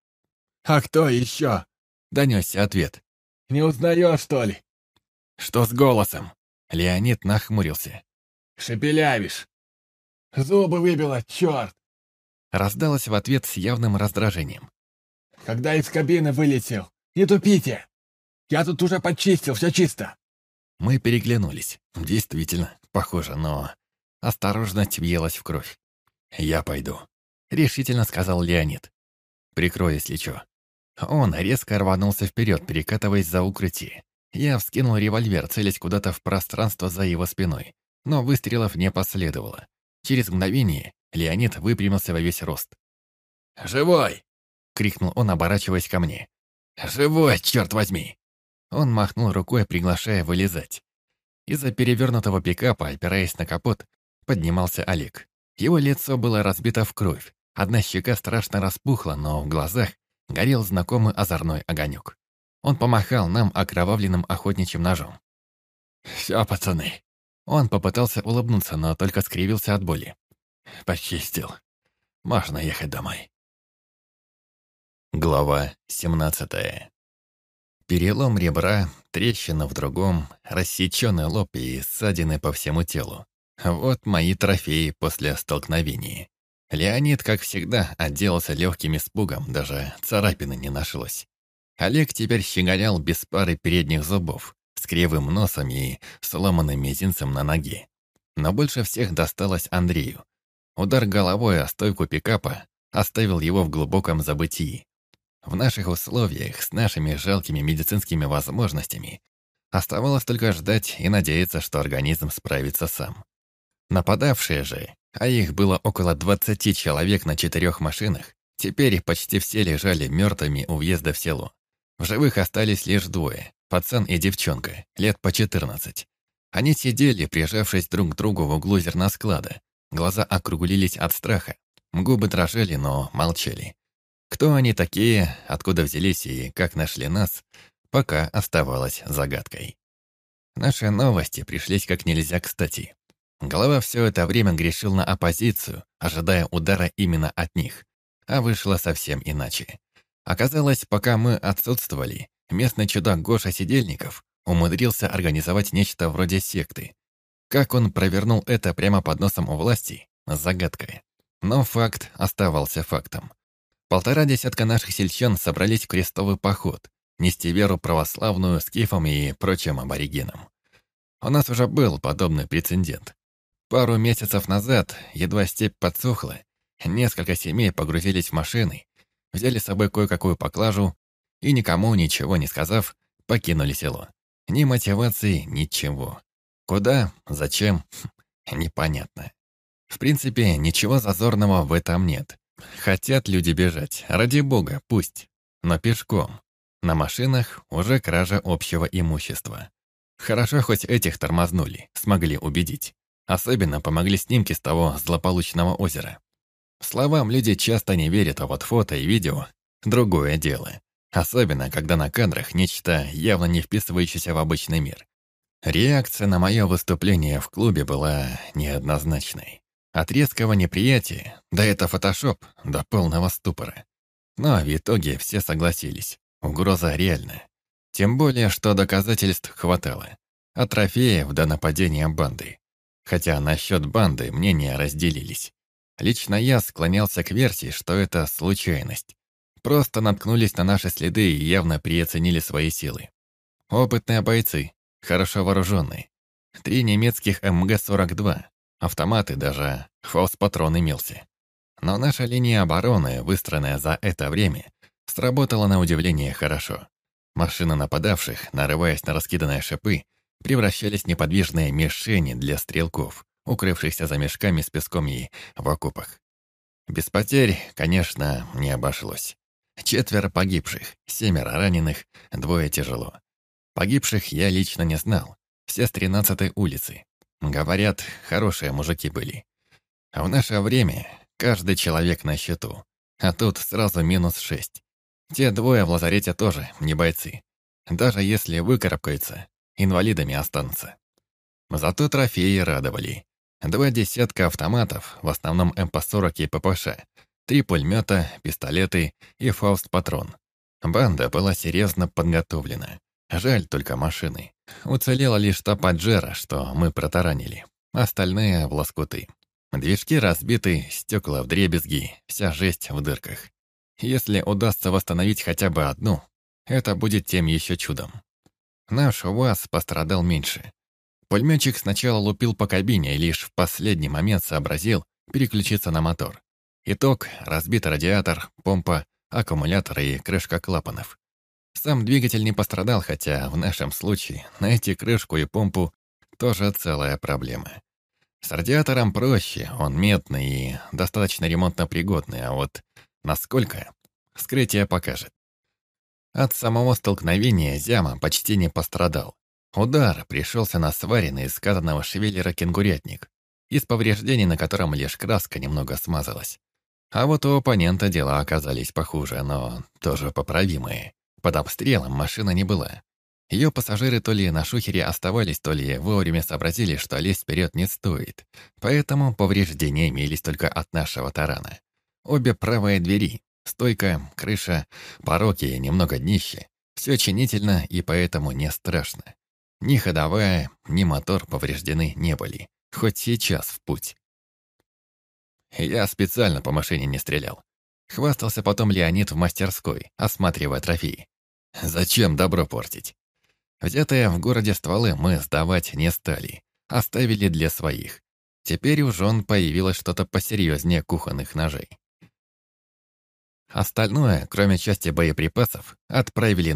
«А кто еще?» — донесся ответ. «Не узнаешь, что ли?» «Что с голосом?» Леонид нахмурился. «Шепелявишь! Зубы выбило, черт!» Раздалось в ответ с явным раздражением. «Когда из кабины вылетел, не тупите! Я тут уже почистил, все чисто!» Мы переглянулись. Действительно, похоже, но... Осторожность въелась в кровь. «Я пойду», — решительно сказал Леонид. «Прикрой, если чё». Он резко рванулся вперед, перекатываясь за укрытие. Я вскинул револьвер, целясь куда-то в пространство за его спиной. Но выстрелов не последовало. Через мгновение Леонид выпрямился во весь рост. «Живой!» — крикнул он, оборачиваясь ко мне. «Живой, черт возьми!» Он махнул рукой, приглашая вылезать. Из-за перевернутого пикапа, опираясь на капот, поднимался Олег. Его лицо было разбито в кровь. Одна щека страшно распухла, но в глазах горел знакомый озорной огонек. Он помахал нам окровавленным охотничьим ножом. «Все, пацаны». Он попытался улыбнуться, но только скривился от боли. «Почистил. Можно ехать домой». Глава 17 Перелом ребра, трещина в другом, рассеченный лоб и ссадины по всему телу. Вот мои трофеи после столкновения. Леонид, как всегда, отделался легким испугом, даже царапины не нашлось. Олег теперь щеголял без пары передних зубов, с кривым носом и сломанным мизинцем на ноге. Но больше всех досталось Андрею. Удар головой о стойку пикапа оставил его в глубоком забытии. В наших условиях, с нашими жалкими медицинскими возможностями, оставалось только ждать и надеяться, что организм справится сам. Нападавшие же, а их было около 20 человек на четырех машинах, теперь почти все лежали мертвыми у въезда в село. В живых остались лишь двое, пацан и девчонка, лет по 14. Они сидели, прижавшись друг к другу в углу зерносклада. Глаза округлились от страха, губы дрожали, но молчали. Кто они такие, откуда взялись и как нашли нас, пока оставалось загадкой. Наши новости пришлись как нельзя кстати. Голова все это время грешил на оппозицию, ожидая удара именно от них. А вышло совсем иначе. Оказалось, пока мы отсутствовали, местный чудак Гоша Сидельников умудрился организовать нечто вроде секты. Как он провернул это прямо под носом у власти – загадка. Но факт оставался фактом. Полтора десятка наших сельчан собрались в крестовый поход, нести веру православную скифам и прочим аборигенам. У нас уже был подобный прецедент. Пару месяцев назад, едва степь подсохла, несколько семей погрузились в машины, взяли с собой кое-какую поклажу и, никому ничего не сказав, покинули село. Ни мотивации, ничего. Куда, зачем, непонятно. В принципе, ничего зазорного в этом нет. Хотят люди бежать, ради бога, пусть. Но пешком. На машинах уже кража общего имущества. Хорошо, хоть этих тормознули, смогли убедить. Особенно помогли снимки с того злополучного озера. Словам люди часто не верят, а вот фото и видео – другое дело. Особенно, когда на кадрах нечто явно не вписывающееся в обычный мир. Реакция на мое выступление в клубе была неоднозначной. От резкого неприятия, да это фотошоп, до полного ступора. Но в итоге все согласились. Угроза реальная. Тем более, что доказательств хватало. А трофеев до нападения банды. Хотя насчет банды мнения разделились. Лично я склонялся к версии, что это случайность. Просто наткнулись на наши следы и явно переоценили свои силы. Опытные бойцы, хорошо вооруженные. Три немецких МГ-42, автоматы, даже фаус-патрон имелся. Но наша линия обороны, выстроенная за это время, сработала на удивление хорошо. Машины нападавших, нарываясь на раскиданные шипы, превращались в неподвижные мишени для стрелков, укрывшихся за мешками с песком и в окопах. Без потерь, конечно, не обошлось. Четверо погибших, семеро раненых, двое тяжело. Погибших я лично не знал. Все с тринадцатой улицы. Говорят, хорошие мужики были. А в наше время каждый человек на счету. А тут сразу минус шесть. Те двое в лазарете тоже не бойцы. Даже если выкарабкаются, инвалидами останутся. Зато трофеи радовали. Два десятка автоматов, в основном МП-40 и ППШ, три пулемета, пистолеты и фауст-патрон. Банда была серьезно подготовлена. Жаль только машины. Уцелела лишь та Паджеро, что мы протаранили. Остальные — в лоскуты. Движки разбиты, стекла вдребезги, вся жесть в дырках. Если удастся восстановить хотя бы одну, это будет тем еще чудом. Наш УАЗ пострадал меньше. Пулеметчик сначала лупил по кабине и лишь в последний момент сообразил переключиться на мотор. Итог — разбит радиатор, помпа, аккумулятор и крышка клапанов. Сам двигатель не пострадал, хотя в нашем случае найти крышку и помпу тоже целая проблема. С радиатором проще, он медный и достаточно ремонтно пригодный, а вот насколько — вскрытие покажет. От самого столкновения Зяма почти не пострадал. Удар пришелся на сваренный из сказанного шевелера кенгурятник, из повреждений на котором лишь краска немного смазалась. А вот у оппонента дела оказались похуже, но тоже поправимые. Под обстрелом машина не была. Ее пассажиры то ли на шухере оставались, то ли вовремя сообразили, что лезть вперед не стоит. Поэтому повреждения имелись только от нашего тарана. Обе правые двери, стойка, крыша, пороки, немного днище. Все чинительно и поэтому не страшно. Ни ходовая, ни мотор повреждены не были. Хоть сейчас в путь. Я специально по машине не стрелял. Хвастался потом Леонид в мастерской, осматривая трофеи. Зачем добро портить? Взятые в городе стволы мы сдавать не стали. Оставили для своих. Теперь у жен появилось что-то посерьезнее кухонных ножей. Остальное, кроме части боеприпасов, отправили